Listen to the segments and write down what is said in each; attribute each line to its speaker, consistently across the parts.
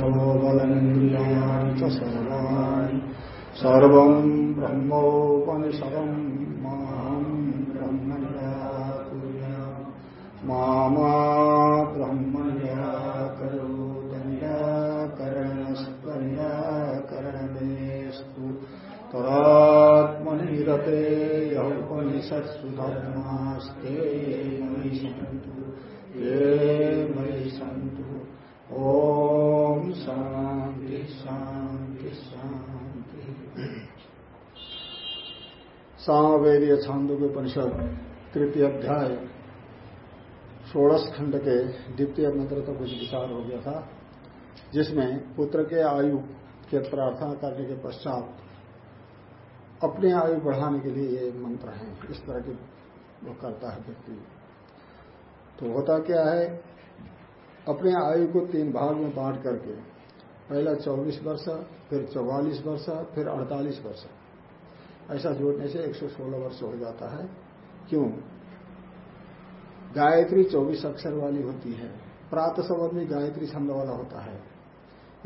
Speaker 1: मनोबलेन्द्रियाणि च सर्वाणि सर्वम् ब्रह्मोपनिषदम् मामा ब्रह्म निराकरोत् निराकरणस्त्वनिराकरणमेस्तु तदात्मनिरते यौपनिषत्सु धर्मास्ते मयि सन्तु ये मयि सन्तु ॐ सामवेदीय छांदोग्य उपनिषद तृतीय अध्याय षोड़श खंड के द्वितीय मंत्र तक कुछ विचार हो गया था, जिसमें पुत्र के आयु के प्रार्थना करने के पश्चात अपनी आयु बढ़ाने के लिए ये मंत्र है। इस तरह के वो करता है व्यक्ति। तो होता क्या है, अपने आयु को तीन भाग में बांट करके, पहला 24 वर्ष, फिर 44 वर्ष, फिर 48 वर्ष। ऐसा जोड़ने से 116 वर्ष हो जाता है। क्यों? गायत्री 24 अक्षर वाली होती है। प्रात शब्द में गायत्री छंद वाला होता है।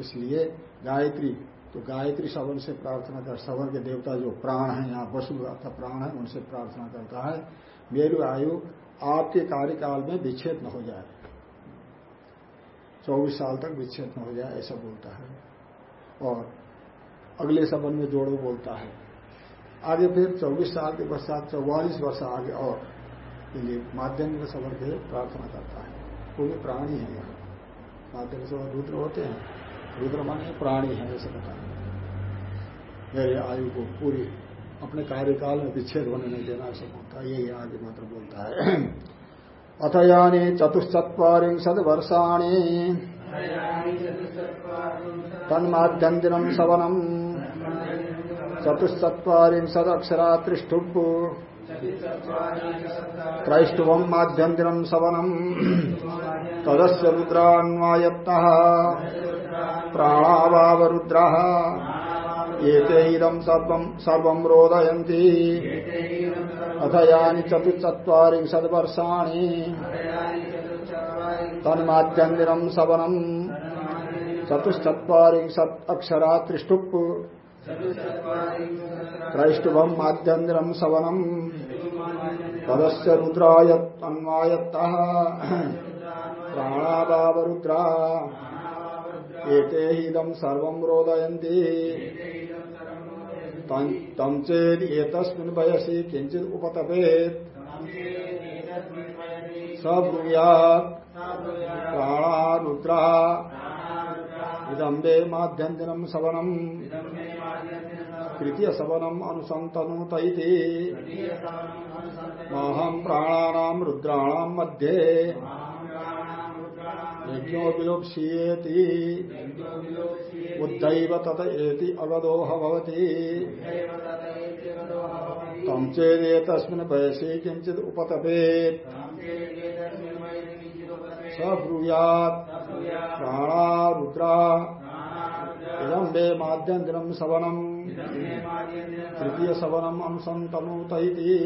Speaker 1: इसलिए गायत्री तो गायत्री शवन से प्रार्थना कर, सवन के देवता जो प्राण है, यहाँ वसु अर्थात प्राण है, उनसे प्रार्थना करता है। मेरी आयु आपके कार्यकाल में विच्छेद न हो जाए। चौबीस साल तक विच्छेद न हो जाए, ऐसा बोलता है। और अगले सबन में जोड़ो बोलता है। आगे फिर 24 साल के पश्चात चौवालीस वर्ष आगे और के लिए माध्यम सबर के प्रार्थना करता है। वो भी प्राणी है यहाँ। माध्यम सबर रुद्र होते हैं। रुद्र माने प्राणी है ऐसे बता मेरे आयु को पूरी अपने कार्यकाल में विच्छेद होने नहीं देना ऐसा बोलता है। यही आगे मात्र बोलता है। अथ यानी चतुश्चत्वारिंशद वर्षाणी तन्माध्यन्दिनम सवनम चतुश्चत्वारिंशद अक्षरा त्रिष्टुप त्रैष्टुवम माध्यन्दिनम सवनम। तदस्य रुद्रान्वायत्त। प्राणावावरुद्रा एते इदम सर्वं अथ यानि चतुश्चत्वारिंशद वर्षाणि तन्माध्यन्दिनम् सवनम्। चतुश्चत्वारिंशत् अक्षरा त्रिष्टुप् त्रैष्टुभम् माध्यन्दिनम् सवनम् पदस्य रुद्रायत्तन्वायत्तः प्राणाभावरुद्रा। एते इदम् सर्वम् रोदयन्ति। तम चेद एतस्मिन् वयसि किंचित उपतपेत। प्राणा रुद्रा इदम वे माध्यन्दिनम सवनम। तृतीय सवनम अनुसंतनुत महम प्राणानाम रुद्राणाम मध्ये। यज्ञो विलोप्सीयेति उद्दैव तत एति भवति तम चेदे तस्मिन् वयसि किञ्चित् उपतपेत्। स ब्रूयात् प्राणा रुद्रा। इदं मे माध्यन्दिनं सवनम्। तृतीय सवनम् अनुसन्तनुत इति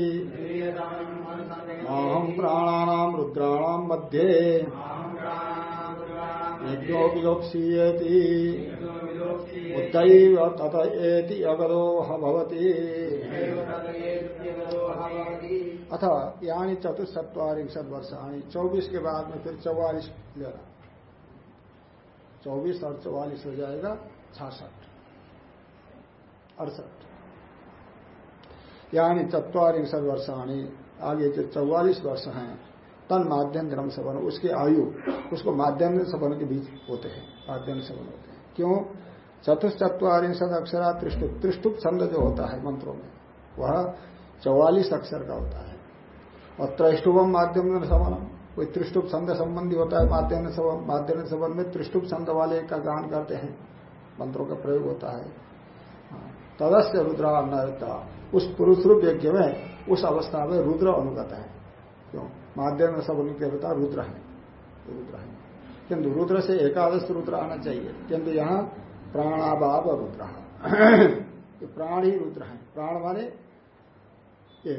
Speaker 1: माहं प्राणानां रुद्राणां मध्ये यज्ञो विलोप्सीयेति उदैव तत एति भवति। अथ यानी चतुस्सत्वारिशत वर्षाणी। चौबीस के बाद में फिर चौवालीस लेना। चौबीस और चौवालीस हो जाएगा छाछठ अड़सठ। यानी चतवारिशत वर्षाणी, आगे जो चौवालीस वर्ष हैं, तन माध्यम धर्म सवन उसकी आयु, उसको माध्यम सवन के बीच होते हैं, माध्यम सवन होते हैं। क्यों? चतुश्चत्वारिशद अक्षरा त्रिष्टुप त्रिष्टुप छंद जो होता है मंत्रों में, वह चौवालीस अक्षर का होता है। और त्रैष्टुभम माध्यम सवनम कोई त्रिष्टुप छंद संबंधी होता है, माध्यम माध्यम सवन में त्रिष्टुप छंद वाले का गान करते हैं, मंत्रों का प्रयोग होता है। तदस्य रुद्रा अन्नता उस पुरुष रूप यज्ञ में, उस अवस्था में रुद्र अनुगत है। क्यों? माध्यम सवन के होता रुद्र है। रुद्र है। किंतु रुद्र से एकादश रुद्र आना चाहिए। किंतु यहाँ प्राणाभाव रुद्र प्राण ही रुद्र है। प्राण माने ये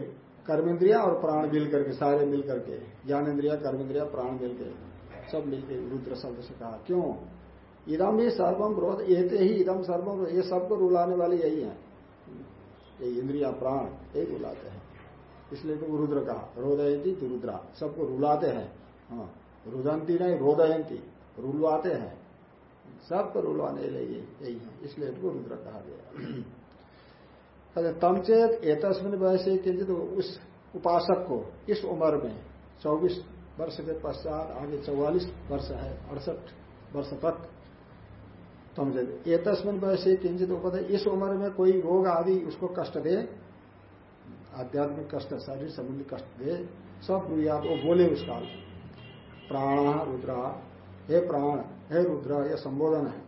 Speaker 1: कर्मेंद्रिया और प्राण मिल करके, सारे मिल करके ज्ञानेन्द्रिया कर्मेंद्रिया, प्राण मिल के, सब मिलके रुद्र शब्द से कहा। क्यों? इदम ही सर्वम रोध एते ही इदम सर्वम ये सबको रुलाने वाले यही है। ये इंद्रिया प्राण यही रुलाते हैं। इसलिए तो रुद्र कहा रोदयंती तो रुद्रा सबको रुलाते हैं। हाँ रुदंती नहीं रोदयंती रुलवाते हैं। सबको रुलवाने लगे यही है, इसलिए इनको रुद्र कहा गया। अरे तमचेत एतस्मिन वैसे किंचित उस उपासक को, इस उम्र में 24 वर्ष के पश्चात, आगे 44 वर्ष है, अड़सठ वर्ष तक तमचेत एतस्मिन वैसे किंचित उपद। इस उम्र में कोई रोग आदि उसको कष्ट दे, आध्यात्मिक कष्ट शरीर संबंधी कष्ट दे, सब ब्रुयात वो बोले उस काल प्राण रुद्रा। हे प्राण, हे रुद्र, ये संबोधन है।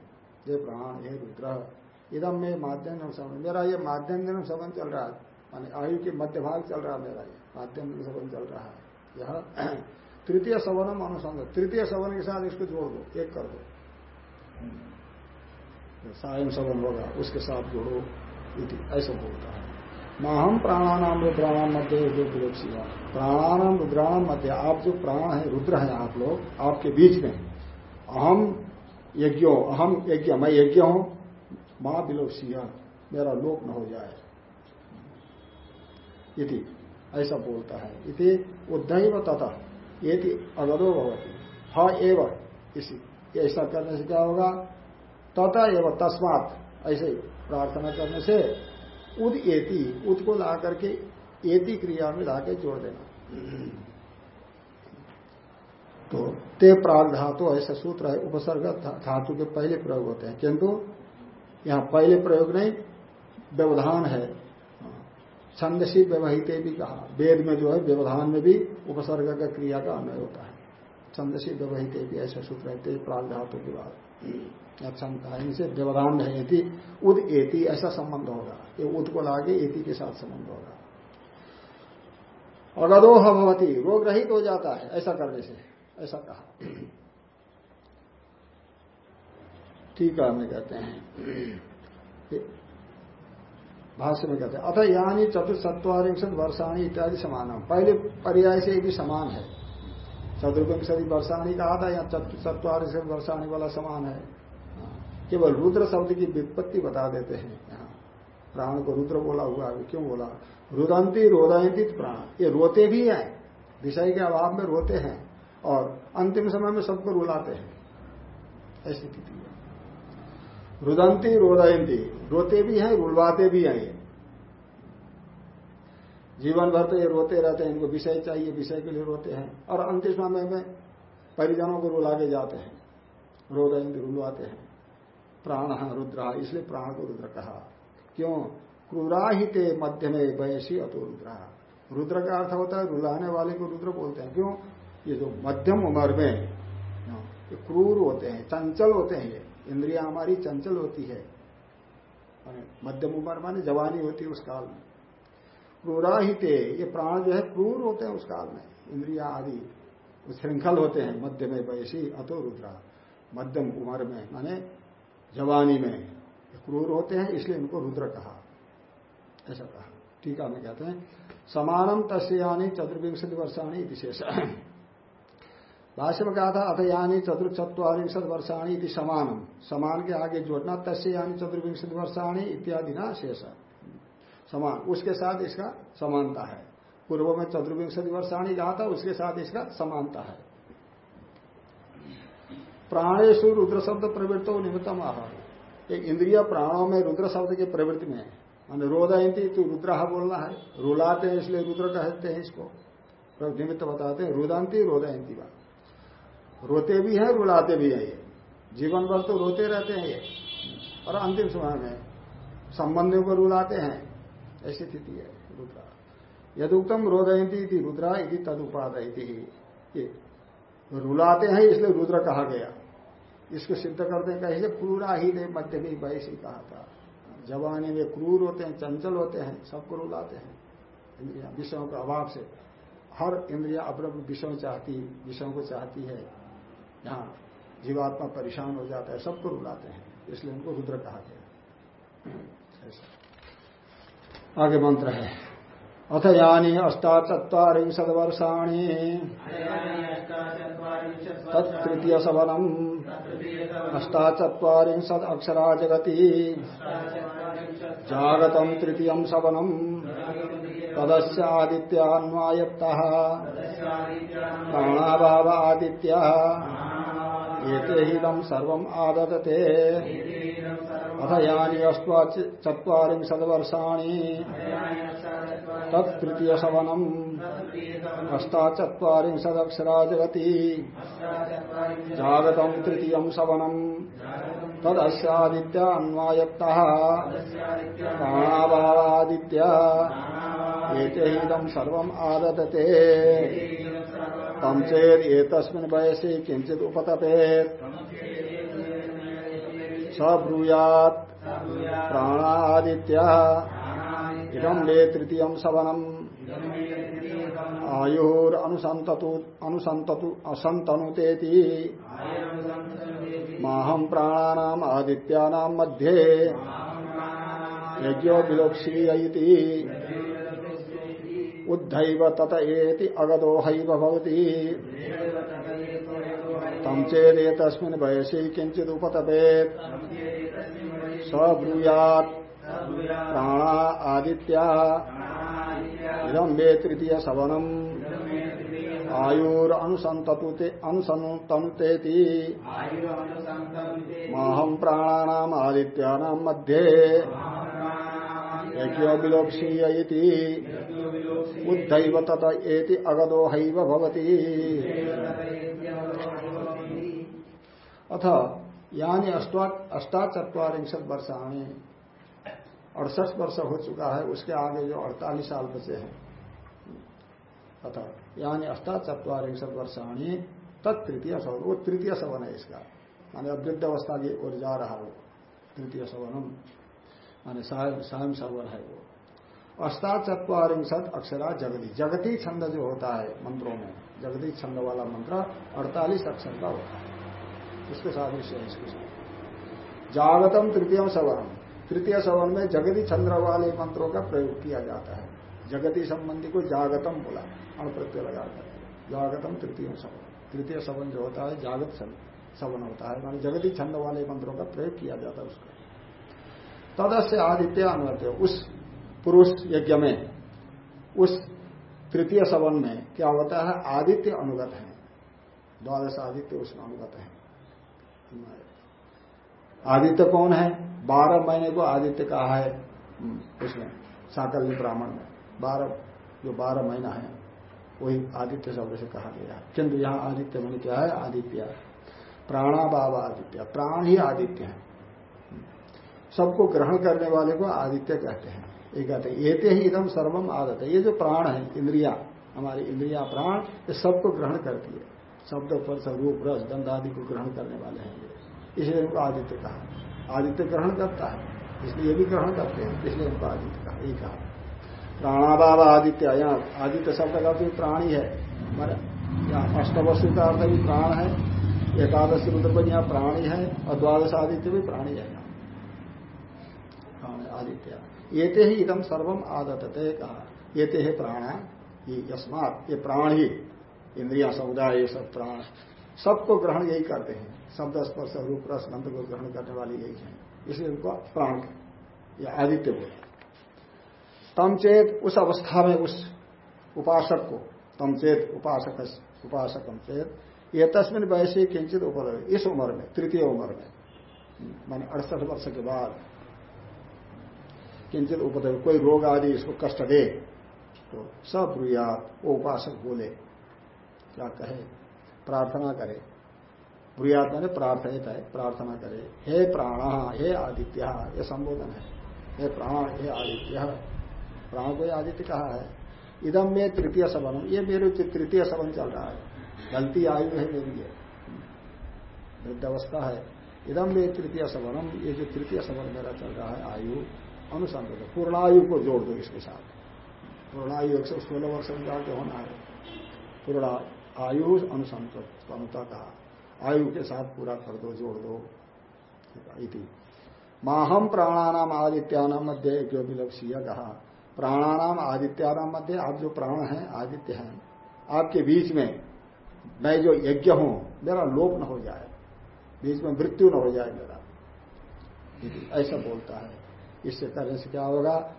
Speaker 1: हे प्राण, हे रुद्र। इदम में माध्यम संबंध मेरा ये माध्यम संबंध चल रहा है। मानी आयु के मध्य भाग चल रहा है मेरा ये। माध्यम संबंध चल रहा है। यह तृतीय सवनम अनुसंध। तृतीय सवन के साथ इसको जोड़ दो। एक कर दो। सायं सवन होगा उसके साथ जोड़ो ऐसा बोलता है। माहम प्राणानाम रुद्राणाम मध्य विवक्षी प्राणानाम रुद्राणाम मध्य आप जो प्राण है, रुद्र है आप लोग, आपके बीच में। अहम यज्ञो अहम यज्ञ, मैं यज्ञ हूँ, माँ बिलोसिया मेरा लोक न हो जाए। इति, ऐसा बोलता है। इति, उद्धव तथा ये अगदो भवती। ह एव, इसी, ऐसा करने से क्या होगा? तथा एवं तस्मात, ऐसे प्रार्थना करने से उद एति, उद को ला करके एति क्रिया में लाके जोड़ देना। तो ते प्राग धातु, ऐसा सूत्र है, उपसर्ग धातु के पहले प्रयोग होते हैं, किंतु यहाँ पहले प्रयोग नहीं, व्यवधान है। छंदसी व्यवहित भी कहा, वेद में जो है, व्यवधान में भी उपसर्ग का क्रिया का अन्वय होता है। छंदसी व्यवहित भी ऐसा सूत्र है, ते प्राग धातु के बाद। क्षमता इनसे व्यवधान है एति उद एति ऐसा संबंध होगा। ये उद को लागे एति के साथ संबंध होगा। अगदोह भवती, रोग रहित हो जाता है, ऐसा करने से, ऐसा कहा। ठीक है, हमें कहते हैं। भाष्य में कहते हैं अथ यानी चतुर्सत्वारिशत वर्षाणी इत्यादि समान पहले पर्याय से भी समान है, चतुर्विंशति वर्षाणी कहा था, या चतुर्सत्वारिशत वर्षाणी वाला समान हाँ। केवल रुद्र शब्द की विपत्ति बता देते हैं। यहाँ प्राण को रुद्र बोला हुआ अभी क्यों बोला? रुदंती रोदयंती प्राण। ये रोते भी हैं, विषय के अभाव में रोते हैं और अंतिम समय में सबको रुलाते हैं। ऐसी स्थिति है। रुदंती रोदयंती, रोते भी हैं, रुलवाते भी हैं ये। जीवन भर तो ये रोते रहते हैं, इनको विषय चाहिए, विषय के लिए रोते हैं और अंतिम समय में परिजनों को रुला के जाते हैं, रोदयंती रुलवाते हैं। प्राण रुद्र, इसलिए प्राण को रुद्र कहा। क्यों? क्रूराहिते मध्य में वयसी अतो रुद्र। रुद्र का अर्थ होता है रुलाने वाले को रुद्र बोलते हैं। क्यों? ये जो मध्यम उम्र में ये क्रूर होते हैं, चंचल होते हैं ये। इंद्रिया हमारी चंचल होती है। मध्यम उम्र माने जवानी होती है उस काल में। क्रूराहिते, ये प्राण जो है क्रूर होते हैं उस काल में। इंद्रिया आदि श्रृंखल होते हैं मध्य में वैसी अतो रुद्रा। मध्यम उम्र में, माने जवानी में क्रूर होते हैं, इसलिए इनको रुद्र कहा। ऐसा कहा। टीका में कहते हैं, समानम तस्यानी चतुर्विंशति वर्षाणी विशेष। भाष्य में कहा था अथ यानी चतुर्चत्वारिशत वर्षाणी इति समानम। समान के आगे जोड़ना तस्य यानी चतुर्विंशति वर्षाणी इत्यादि ना शेष। समान, उसके साथ इसका समानता है। पूर्व में चतुर्विंशति वर्षाणी कहा था, उसके साथ इसका समानता है। प्राणेशु रुद्र शब्द प्रवृत्तो निमित्तम आहार एक इंद्रिय प्राणों में रुद्र शब्द की प्रवृत्ति में मान रोदयंती तो रुद्र बोलना है। रुलाते हैं इसलिए रुद्र कहते हैं इसको। निमित्त बताते हैं, रुदंती रोदयंती बात। रोते भी हैं, रुलाते भी हैं ये। जीवन भर तो रोते रहते हैं ये। और अंतिम समय में संबंधियों को रुलाते हैं। ऐसी स्थिति है, रुद्रा। यदुक्तम रोदयंती रुद्रा यदि तद ये। रुलाते हैं इसलिए रुद्र कहा गया। इसको सिद्ध करते हैं कहीं पूरा ही नहीं, मध्य में वैसे कहा था। जवानी में क्रूर होते हैं, चंचल होते हैं सबको रुलाते हैं, इंद्रिया, विषयों के अभाव से। हर इंद्रिया अपने विषय चाहती, विषयों को चाहती है। यहाँ जीवात्मा परेशान हो जाता है सबको रुलाते हैं, इसलिए उनको रुद्र कहा गया आगे मंत्र है। अथ यानी अष्टाचत्वारिशद वर्षाणी तत्तृतीय सवनम अष्टाचत्वारिंशद अक्षरा जगति जागतम तृतीय सवनम। तदस्य आदित्यान्वायत्ता प्राणाभाव आदित्य एते हिदम सर्व आददते। अथ यानी अष्टाचत्वारिंशद्वर्षाणि तत्तृतीय सवनम अष्टाचत्वारिंशदक्षरा जगति जागतम तृतीय सवनम। तदस्यादित्य अन्वायत्ता प्राणाभावादित्य एतेदम सर्व आददते तम चेद एतस्मिन् वयसि किंचित स ब्रूयात प्राणादित्य। इदम मे तृतीय सवनम। आयुर अनुसंततु अनुसंततु असंतनुतेति माहम प्राणानाम आदित्यानाम मध्ये। यज्ञो विलोक्षीयति उद्धैव तत एति अगदो हैव भवति तम चेदेतस्मिन् वयसि किंचित उपतपेत। स ब्रूयात् प्राणा आदित्या। इदम तृतीय सवनम आयुर अनुसंतनुतेति माहम प्राणानाम आदित्यानाम मध्ये। यज्ञो उद्धैव तत एति अगदो अथ यानी अष्टाचत्वारिंशत वर्षाणी। अड़सठ वर्ष हो चुका है, उसके आगे जो अड़तालीस साल बचे हैं। अथा यानी अष्टाचत्वारिंशत वर्षाणी, तत्तृतीय सवन वो तृतीय सवन है इसका। माने वृद्ध अवस्था की ओर जा रहा वो, तृतीय सवनम। माने सायम सवन है वो। अष्टाचत्वारिंशत अक्षरा जगती। जगती छंद जो होता है मंत्रों में, जगती छंद वाला मंत्र अड़तालीस अक्षर का होता है। उसके साथ विषय इसके साथ जागतम तृतीय सवनम तृतीय सवन में जगती चंद्र वाले मंत्रों का प्रयोग किया जाता है। जगती संबंधी को जागतम बोला अण प्रत्यय लगा कर। जागतम तृतीय सवन तृतीय सवन जो होता है, जागत सवन होता है। मानी जगती छंद वाले मंत्रों का प्रयोग किया जाता है उसका। तदस्य आदित्य अनुगत उस पुरुष यज्ञ में, उस तृतीय सवन में क्या होता है? आदित्य अनुगत है। द्वादश आदित्य उसमें अनुगत है। आदित्य कौन है? बारह महीने को आदित्य कहा है। उसमें साकल्य ब्राह्मण में बारह, जो बारह महीना है, वही आदित्य शब्द से कहा गया है। किंतु यहाँ आदित्य मैंने क्या है? आदित्य। प्राणाभाव आदित्य। प्राण ही आदित्य है। सबको ग्रहण करने वाले को आदित्य कहते हैं। ये कहते हैं ये ही एकदम सर्वम आदत है। ये जो प्राण है, इंद्रिया, हमारी इंद्रिया प्राण, ये सबको ग्रहण करती है। शब्द पर रूप रस गंध आदि को ग्रहण करने वाले हैं। ये इसलिए इनको आदित्य कहा। आदित्य ग्रहण करता है। इसलिए ये भी ग्रहण करते हैं। इसलिए इनको आदित्य कहा। यही कहा। प्राणाभाव आदित्य यहाँ आदित्य शब्द का भी प्राणी है। अष्टवस्तु का अर्थ भी प्राण है। एकादश रुद्र पर यहाँ प्राणी है और द्वादश आदित्य भी प्राणी है। यहाँ आदित्य। ये ही इदम सर्वम आदतते कहा। ये है प्राणा ये यस्मात ये प्राण ही। इंद्रिया, समुदाय, ये सब प्राण, सबको ग्रहण यही करते हैं। शब्द, स्पर्श, रूप, रस, गंध को ग्रहण करने वाले यही है। इसलिए उनको प्राण या आदित्य बोले तमचेत उस अवस्था में उस उपासक को तमचेत उपासक उपासकम चेत, ये तस्मिन वैसे किंचित उपलब्ध इस उम्र में, तृतीय उम्र में, माने अड़सठ वर्ष के बाद, किंचित उपद्रव कोई रोग आदि इसको कष्ट दे तो सब वो उपासक बोले। क्या कहे? प्रार्थना करे। ब्रुयात मैंने प्रार्थित है, प्रार्थना करे। हे प्राण, हे आदित्य, ये संबोधन है। हे प्राण, हे आदित्य। प्राण को आदित्य कहा है। इदम में तृतीय सवनम। ये मेरे तृतीय सवन चल रहा है। गलती आयु है मेरी ये। वृद्धावस्था है। इदम में तृतीय सवनम। ये जो तृतीय सवन मेरा चल रहा है, आयु अनुसंध पूर्णायु को जोड़ दो इसके साथ। पूर्णायु एक सौ सोलह वर्ष में जाके होना है। पूर्णा आयु अनुसंतता कहा। आयु के साथ पूरा कर दो, जोड़ दो। इति। माहम प्राणानाम आदित्यानाम मध्य जो विलक्षीय कहा। प्राणानाम आदित्यानाम मध्य आप जो प्राण हैं, आदित्य हैं। आपके बीच में मैं जो यज्ञ हूँ, मेरा लोप न हो जाए। बीच में मृत्यु न हो जाए मेरा। ऐसा बोलता है। इससे करने से क्या होगा?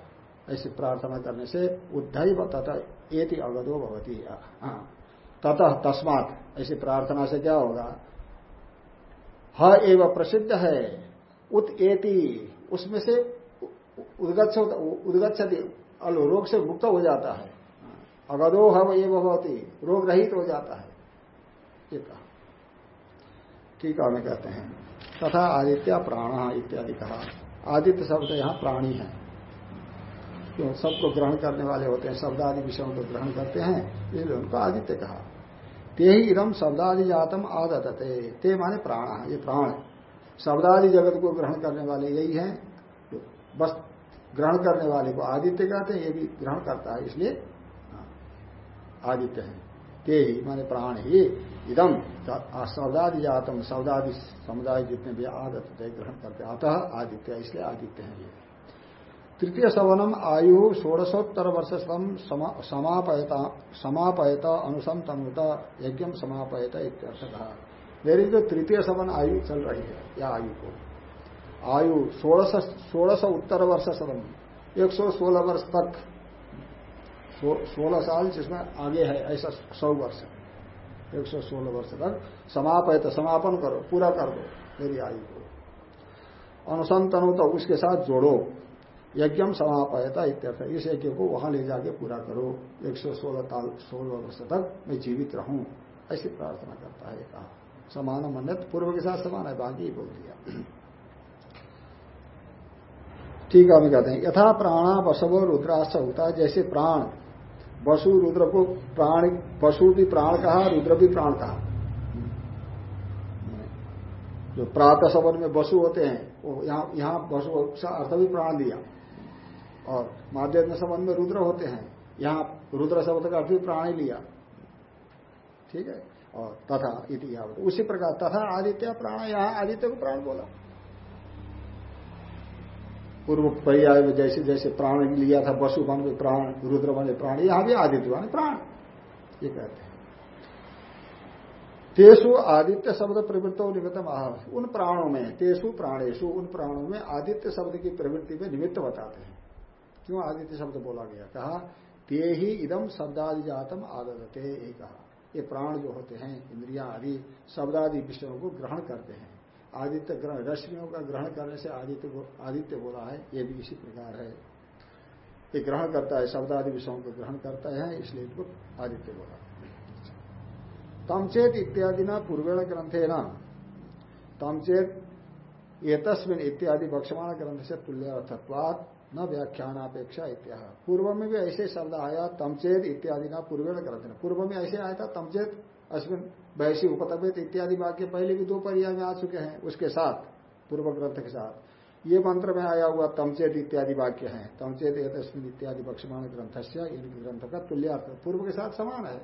Speaker 1: ऐसी प्रार्थना करने से उद्धव तथा एति अगधो भवती। हाँ। ततः तस्मात, ऐसी प्रार्थना से क्या होगा? ह एव प्रसिद्ध है, उत एति, उसमें से उदगच्छ उदगछति रोग से मुक्त हो जाता है। अगधो हव एवं भवती, रोग रहित हो जाता है। ठीक है कहते हैं। तथा आदित्य प्राण इत्यादि कहा। आदित्य शब्द यहाँ प्राणी है। क्यों? सबको ग्रहण करने वाले होते हैं शब्द आदि विषयों को ग्रहण करते हैं, इसलिए उनको आदित्य कहा। ते ही इदम शब्दादि जातम आदतते। ते माने प्राण ये प्राण शब्दादि जगत को ग्रहण करने वाले यही है बस ग्रहण करने वाले को आदित्य कहते हैं ये भी ग्रहण करता है इसलिए हाँ, आदित्य है। ते ही माने प्राण ही इदम शब्दादि जातम शब्दादि समुदाय जितने भी आदत ग्रहण करते अतः आदित्य इसलिए आदित्य है ये। तृतीय सवनम आयु षोड़शोत्तर वर्ष समापयता समापयता अनुसम तनुत यज्ञ समापयता इत्यर्थ कहा मेरी जो तृतीय सवन आयु चल रही है, या आयु को। आयु षोड़श षोड़श उत्तर वर्ष सवन एक सौ सोलह वर्ष तक सोलह साल जिसमें आगे है, ऐसा सौ वर्ष। एक सौ सोलह वर्ष तक समापयत, समापन करो, पूरा कर दो, मेरी आयु को। अनुसंतनु तो उसके साथ जोड़ो। यज्ञम समापयता इत्यर्थ इस यज्ञ को वहाँ ले जाके पूरा करो। एक सौ सोलह ताल, सोलह वर्ष तक मैं जीवित रहूँ, ऐसी प्रार्थना करता है कहा। समान मन्यत पूर्व के साथ समान है, बाकी बोल दिया। ठीक है हम कहते हैं, यथा प्राणा बसव रुद्राश्च होता है जैसे प्राण, वसु रुद्र को प्राण पशु भी प्राण कहा, रुद्र भी प्राण कहा। जो प्रात सवन में वसु होते हैं, वो यहाँ यहाँ वसु अर्थ भी प्राण दिया। और माध्यम संबंध में रुद्र होते हैं। यहाँ रुद्र शब्द का अर्थ भी प्राणी लिया। ठीक है? और तथा इतिहास उसी प्रकार तथा आदित्य प्राण, यहाँ आदित्य को प्राण बोला। पूर्व पर्याय में जैसे जैसे प्राण लिया था, वसु बन में प्राण, रुद्र बने प्राण, यहाँ भी आदित्य बने प्राण। ये कहते हैं। तेसु आदित्य शब्द प्रवृत्त निमित्त उन प्राणों में, तेसु प्राणेशु उन प्राणों में आदित्य शब्द की प्रवृत्ति में निमित्त बताते हैं। क्यों आदित्य शब्द बोला गया? कहा ते ही इदम शब्दादि जातम आदते ही कहा। ये प्राण जो होते हैं, इंद्रिया आदि, शब्दादि विषयों को ग्रहण करते हैं। आदित्य ग्रहण रश्मियों का ग्रहण करने से आदित्य आदित्य बोला है, ये भी इसी प्रकार है। ये ग्रहण करता है, शब्दादि विषयों को ग्रहण करता है, इसलिए इनको आदित्य बोला। तमचेत इत्यादि न पूर्वेण ग्रंथे न तमचेत ये तस्मिन इत्यादि भक्षमाण ग्रंथ से तुल्य अर्थत्वात न व्याख्यानापेक्षा इत्याह। पूर्व में भी ऐसे शब्द आया, तमचेत इत्यादि ना पूर्व में करते पूर्व में ऐसे आया था, तमचेत अश्विन वैसी उपतबित इत्यादि वाक्य पहले भी दो पर्याय में आ चुके हैं, उसके साथ, पूर्व ग्रंथ के साथ। ये मंत्र में आया हुआ तमचेत इत्यादि वाक्य है। तमचेत तस्मिन इत्यादि बक्षमाण ग्रंथ से इनके ग्रंथ का तुल्यार्थ। पूर्व के साथ समान है।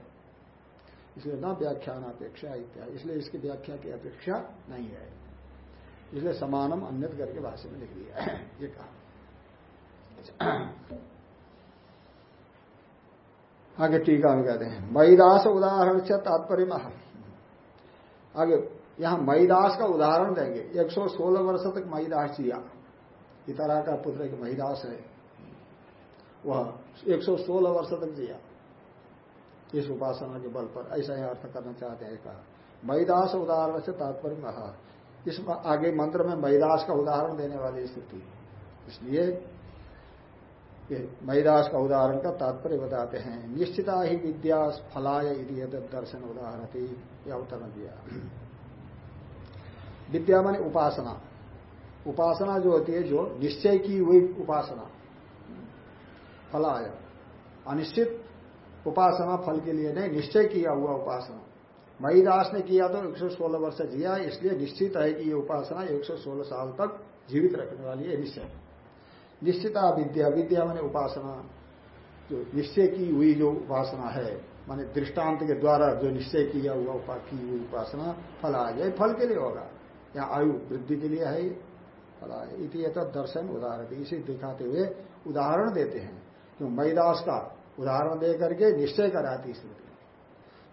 Speaker 1: इसलिए न व्याख्यान अपेक्षा इत्यादि। इसलिए इसकी व्याख्या की अपेक्षा नहीं है। इसलिए समानम अन्यत करके भाषा में लिख दिया ये कहा। आगे टीका में कहते हैं मैदास उदाहरण से तात्पर्य आगे, यहाँ मैदास का उदाहरण देंगे। 116 वर्ष तक मैदास जिया। इतरा का पुत्र एक मैदास है। वह 116 वर्ष तक जिया। इस उपासना के बल पर ऐसा ही अर्थ करना चाहते हैं कहा। मैदास उदाहरण से तात्पर्य महा इस आगे मंत्र में मैदास का उदाहरण देने वाली स्थिति। इसलिए मैदास का उदाहरण का तात्पर्य बताते हैं। निश्चिता ही विद्या फलाय दर्शन उदाहरण यह अवतरण दिया। विद्या मानी उपासना। उपासना जो होती है, जो निश्चय की हुई उपासना, फलाय। अनिश्चित उपासना फल के लिए नहीं, निश्चय किया हुआ उपासना। मईदास ने किया तो 116 वर्ष जिया, इसलिए निश्चित है कि ये उपासना 116 साल तक जीवित रखने वाली है, निश्चय। निश्चिता विद्या विद्या माने उपासना। जो निश्चय की हुई जो उपासना है, माने दृष्टांत के द्वारा जो निश्चय किया हुआ उपा, की हुई उपासना, फल आ जाए। फल के लिए होगा। या आयु वृद्धि के लिए है, फल आ जाए। इति दर्शन उदाहरण इसे दिखाते हुए उदाहरण देते हैं। क्यों मैदास का उदाहरण दे करके निश्चय कराती स्मृति।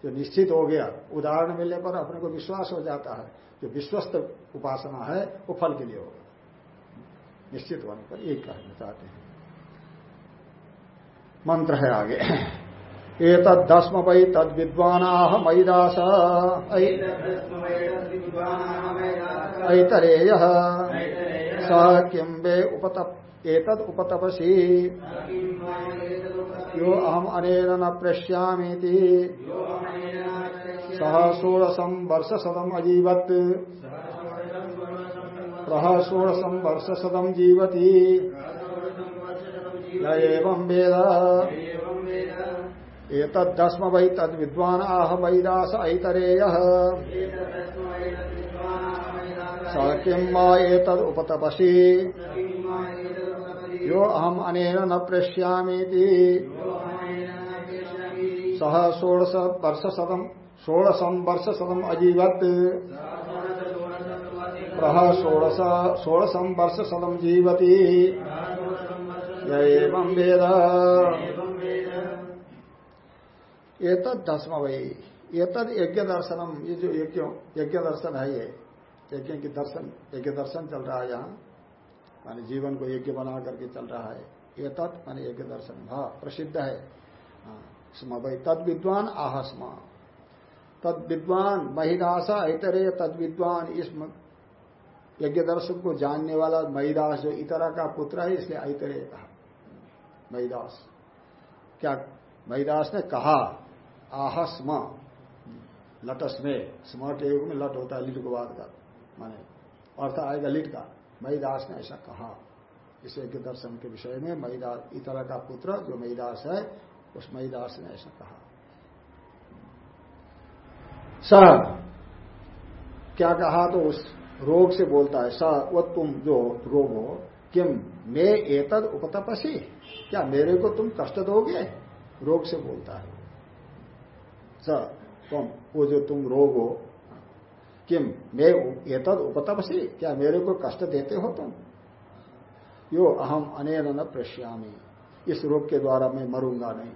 Speaker 1: जो निश्चित हो गया, उदाहरण मिलने पर अपने को विश्वास हो जाता है। जो विश्वस्त उपासना है, वो फल के लिए होगा। निश्चित होने पर एक कहना चाहते हैं। मंत्र है आगे। एतद दस्म वै तद विद्वाना मैदास। ऐतरेय। स किम वे उपतप, एतद उपतपसी। यो अहम अनेन न प्रेष्यामीति। सह षोड़शम वर्ष सदम अजीवत। प्रह षोड़शम वर्ष जीवती एवं वेद। एतदस्म वै तद विद्वान आह वैदास ऐतरेय। स एतद उपतपसी यो अहम अनेन न प्रेष्यामीति। सह षोड़श वर्ष शतम षोड़शम वर्ष शतम अजीवत। षोड़श षोड़शम वर्ष शतम जीवती। वेद। एतद दसवा वही एतद यज्ञ दर्शनम ये जो यज्ञ यज्ञ दर्शन है ये। यज्ञ की दर्शन यज्ञ दर्शन चल रहा है यहाँ। माने जीवन को यज्ञ बना करके चल रहा है। ये तत् माने यज्ञ दर्शन हाँ प्रसिद्ध है। हाँ, स्म भाई तद विद्वान आह स्म तद विद्वान महिदासा ऐतरे तद विद्वान इस यज्ञ दर्शन को जानने वाला महिदास जो इतरा का पुत्र है, इसलिए ऐतरे कहा। महिदास क्या महिदास ने कहा आह स्म लटस में स्म टेग में लट होता है, लिट को बाद का माने, अर्थ आएगा लिट का। महिदास ने ऐसा कहा। इस यज्ञ दर्शन के विषय में महिदास इतरा का पुत्र जो महिदास है, उस महिदास ने ऐसा कहा। स क्या कहा तो उस रोग से बोलता है, स वो तुम जो रोग हो, किम, मैं एतद उपतपसी। क्या मेरे को तुम कष्ट दोगे? रोग से बोलता है। स, तुम, वो जो तुम रोग हो, किम, मैं एतद उपतपसी। क्या मेरे को कष्ट देते हो तुम? यो अहम अनेन न प्रेश्यामी इस रोग के द्वारा मैं मरूँगा नहीं।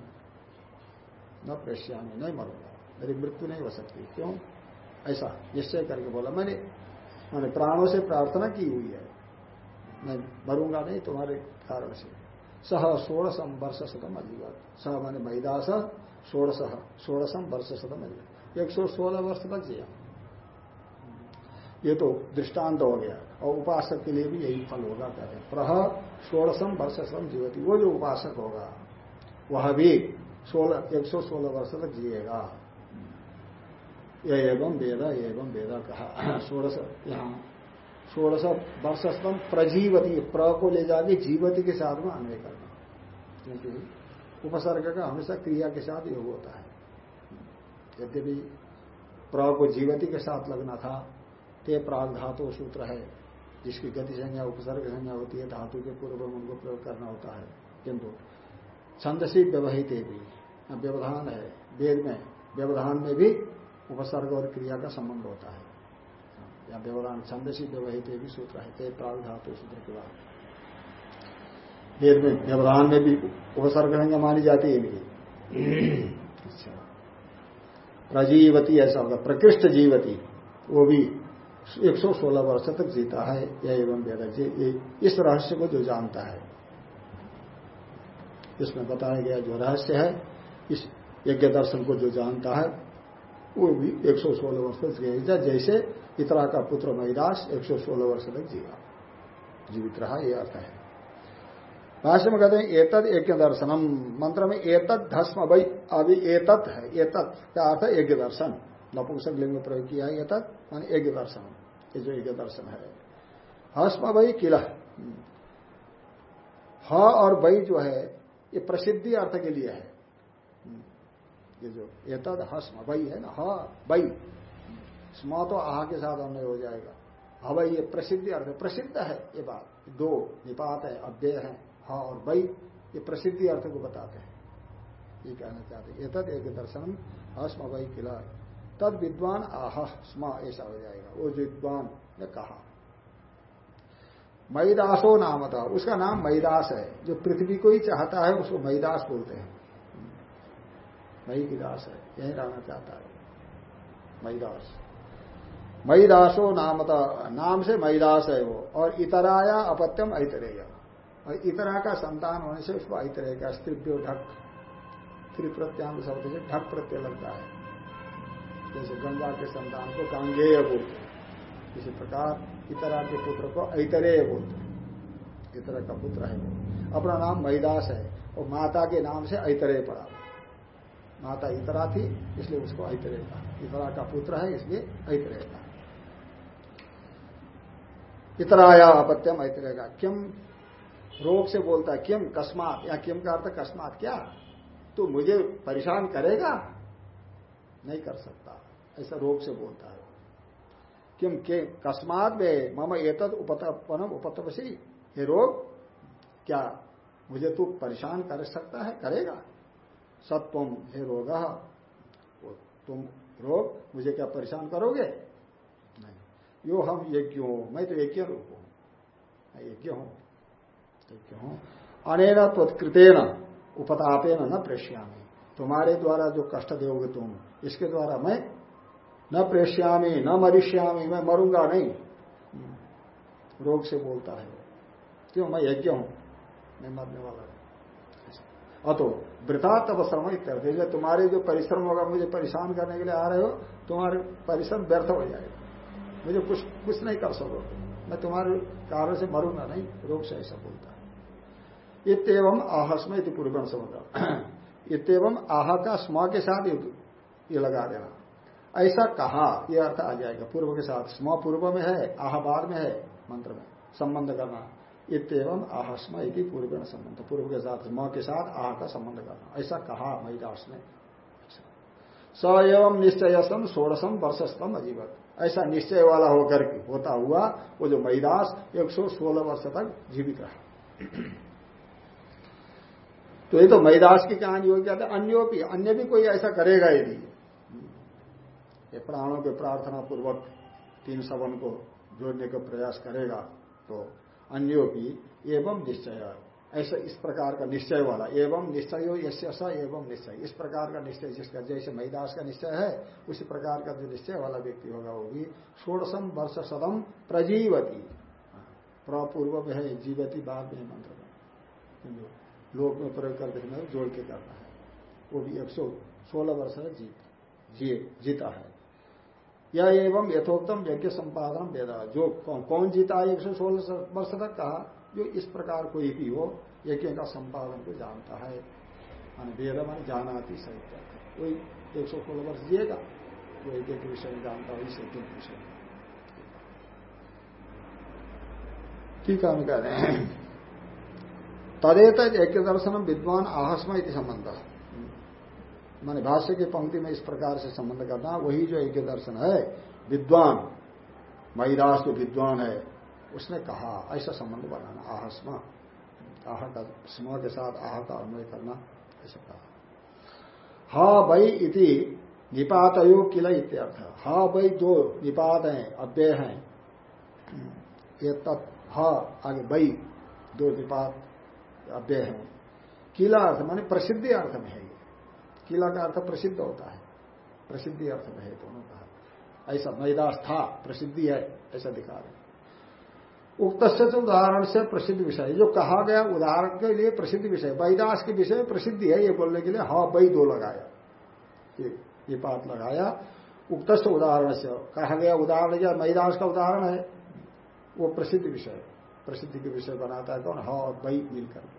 Speaker 1: न प्रेश्यामी नहीं मरूँगा। मेरी मृत्यु नहीं हो सकती। क्यों? ऐसा निश्चय करके बोला। मैंने मैंने प्राणों से प्रार्थना की हुई है। मैं मरूँगा नहीं तुम्हारे कारण से। सह षोड़शम वर्ष शतम अजीवत सह मैंने महिदास षोड़श षोड़शम वर्ष शतम अजीवत एक सौ सोलह वर्ष तक जिया ये तो दृष्टांत हो गया। और उपासक के लिए भी यही फल होगा कहते हैं। प्रह षोड़शम वर्ष शतम जीवती। वो जो उपासक होगा, वह भी सोलह, एक सौ सोलह वर्ष तक जिएगा। एवं वेद एवं वेद कहा षोड़श यहाँ षोड़श वर्षस्तम प्रजीवती, प्र को ले जाके जीवती के साथ में अन्वय करना। क्योंकि उपसर्ग का हमेशा क्रिया के साथ योग होता है। यद्यपि प्र को जीवती के साथ लगना था, ते प्राग धातु सूत्र है, जिसकी गति संज्ञा, उपसर्ग संज्ञा होती है, धातु के पूर्व में उनको प्रयोग करना होता है। किंतु छंदसी व्यवहित भी, व्यवधान है, वेद में, व्यवधान में भी उपसर्ग और क्रिया का संबंध होता है। या व्यवधान छंदसी व्यवहित भी सूत्र है, ते प्राग धातु सूत्र के बाद। वेद में व्यवधान में भी उपसर्ग मानी जाती है भी प्रजीवती ऐसा होगा प्रकृष्ट जीवती, वो भी 116 वर्ष तक जीता है यह एवं वेद इस रहस्य को जो जानता है। इसमें बताया गया जो रहस्य है, इस यज्ञ दर्शन को जो जानता है वो भी 116 वर्ष तक जिएगा जैसे इतरा का पुत्र महिदास 116 वर्ष तक जिया जीवित रहा यह अर्थ है। भाष्य में कहते हैं, एतद यज्ञ दर्शनम मंत्र में एतद धस्म भाई अभी एतत है, एतत। का अर्थ है? यज्ञ दर्शन नपुंसक लिंग में प्रयोग किया है एतत, मान यज्ञ दर्शन ये जो यज्ञ दर्शन है। हस्म भाई किला। ह और बई जो है, ये प्रसिद्धि अर्थ के लिए है। ये जो एतद हस्म बई है ना? ह बई स्म तो आह के साथ अन्य हो जाएगा। हवाई ये प्रसिद्धि अर्थ प्रसिद्ध है ये बात। दो निपात है, अव्यय है, हा और बई ये प्रसिद्धि अर्थ को बताते हैं। ये कहना चाहते हैं। एतद एक दर्शनम हस्म वही किला। तद विद्वान आह, स्म ऐसा हो जाएगा। वो विद्वान ने कहा। मैदासो नाम था। उसका नाम मैदास है। जो पृथ्वी को ही चाहता है, उसको मैदास बोलते हैं। मई की दास है, यही रहना चाहता है। मैदास मईदासो नामता, नाम से मईदास है वो, और इतराया अपत्यम ऐतरेय। और इतरा का संतान होने से उसको ऐतरेय का स्त्रिभ्यो ढक, त्रिप्रत्यांग शब्द से ढक प्रत्यय लगता है। जैसे गंगा के संतान को गांगेय बोलते इसी प्रकार इतरा के पुत्र को ऐतरेय बोलते इतरा का पुत्र है वो। अपना नाम महिदास है, और माता के नाम से ऐतरेय पड़ा माता इतरा थी, इसलिए उसको ऐतरेय कहा इतरा का पुत्र है, इसलिए ऐतरेय कहा इतराया अपत्यम ऐतरेय का किम? रोग से बोलता है, किम? कस्मात। या किम का अर्थ कस्मात क्या? तो मुझे परेशान करेगा? नहीं कर सकता। ऐसा रोग से बोलता है। किम? के? कस्मात में मम एतद उपतपनम उपतपसी। ये रोग? क्या मुझे तू परेशान कर सकता है? करेगा? सत्वम हे रोग। तुम रोग, मुझे क्या परेशान करोगे? नहीं। यो हम यज्ञ हो मैं तो यज्ञ रूप हूँ। मैं यज्ञ हूँ। यज्ञ हूँ। अनेन त्वत्कृतेन, उपतापेन न प्रेश्यामी तुम्हारे द्वारा जो कष्ट दोगे तुम, इसके द्वारा मैं न प्रेश्यामी न मरिष्यामी, मैं मरूँगा नहीं। रोग से बोलता है। क्यों? मैं यज्ञ हूँ। मैं मरने वाला अतो वृथा तब श्रम इत्यर्थ तुम्हारे जो परिश्रम होगा, मुझे परेशान करने के लिए आ रहे हो, तुम्हारे परिश्रम व्यर्थ हो जाएगा। मुझे कुछ कुछ नहीं कर सकोगे मैं तुम्हारे कारण से मरूँगा नहीं, रोग से ऐसा बोलता इतम आहस्म इति पूर्व समझ। इतम आह का स्म के साथ ये लगा देना। ऐसा कहा यह अर्थ आ जाएगा। पूर्व के साथ, स्म पूर्व में है, आह बाद में है, मंत्र में, संबंध करना। इतम आहस्म यदि पूर्व संबंध पूर्व के साथ म के साथ आह का संबंध करना। ऐसा कहा महिदास ने। स एवं निश्चयसम षोड़शम वर्षस्तम अजीवत। ऐसा निश्चय वाला होकर होता हुआ, वो जो महिदास एक सौ सोलह वर्ष तक जीवित रहा। तो ये तो महिदास की कहानी हो कहते अन्योपी, अन्य भी कोई ऐसा करेगा यदि ये प्राणों के प्रार्थना पूर्वक तीन सवन को जोड़ने का प्रयास करेगा तो अन्योपी एवं निश्चय। ऐसा इस प्रकार का निश्चय वाला, एवं निश्चय हो यश एवं निश्चय। इस प्रकार का निश्चय जिसका, जैसे महिदास का निश्चय है, उसी प्रकार का जो निश्चय वाला व्यक्ति होगा वो भी षोड़शम वर्ष सदम प्रजीवती प्रपूर्व में है, जीवती बाद में मंत्र में लोक में प्रयोग करते हैं जोड़ के करना है। वो भी एक सौ, सोलह वर्ष है जीत, जीता है। या एवं यथोक्तम यज्ञ संपादन वेदा। जो कौन जीता एक सौ सोलह वर्ष तक? कहा, जो इस प्रकार कोई भी हो, यज्ञ का संपादन को जानता है। मान वेद मान जाना थी सही कोई एक सौ सोलह वर्ष जिएगा तो यज्ञ के विषय में जानता हो, इस यज्ञ के विषय में। ठीक है हम कह रहे हैं? तदेत यज्ञ दर्शनम विद्वान आहस्म संबंध। माने भाष्य की पंक्ति में इस प्रकार से संबंध करना, वही जो एक दर्शन है, विद्वान महिदास जो विद्वान है, उसने कहा, ऐसा संबंध बनाना आह स्म आह का स्म के साथ आह का अन्वय करना, ऐसा कहा। हा बई इति निपातयो किला इत्यर्थ। हा बई दो निपात हैं, अव्यय हैं। ये तत्, हा, आगे बई दो निपात, अव्यय हैं। किला अर्थ, माने प्रसिद्धि अर्थ में है किला का अर्थ प्रसिद्ध होता है। प्रसिद्धि अर्थ में है दोनों का ऐसा मैदास था प्रसिद्धि है ऐसा दिखा रहे उक्त से उदाहरण से प्रसिद्ध विषय जो कहा गया उदाहरण के लिए प्रसिद्ध विषय वैदास के विषय प्रसिद्धि है ये बोलने के लिए हा वही दो लगाया। ये, ये बात लगाया। उक्त उदाहरण से कहा गया उदाहरण या मैदास का उदाहरण है वो प्रसिद्ध विषय प्रसिद्धि के विषय बनाता है कौन हा और वही मिल करके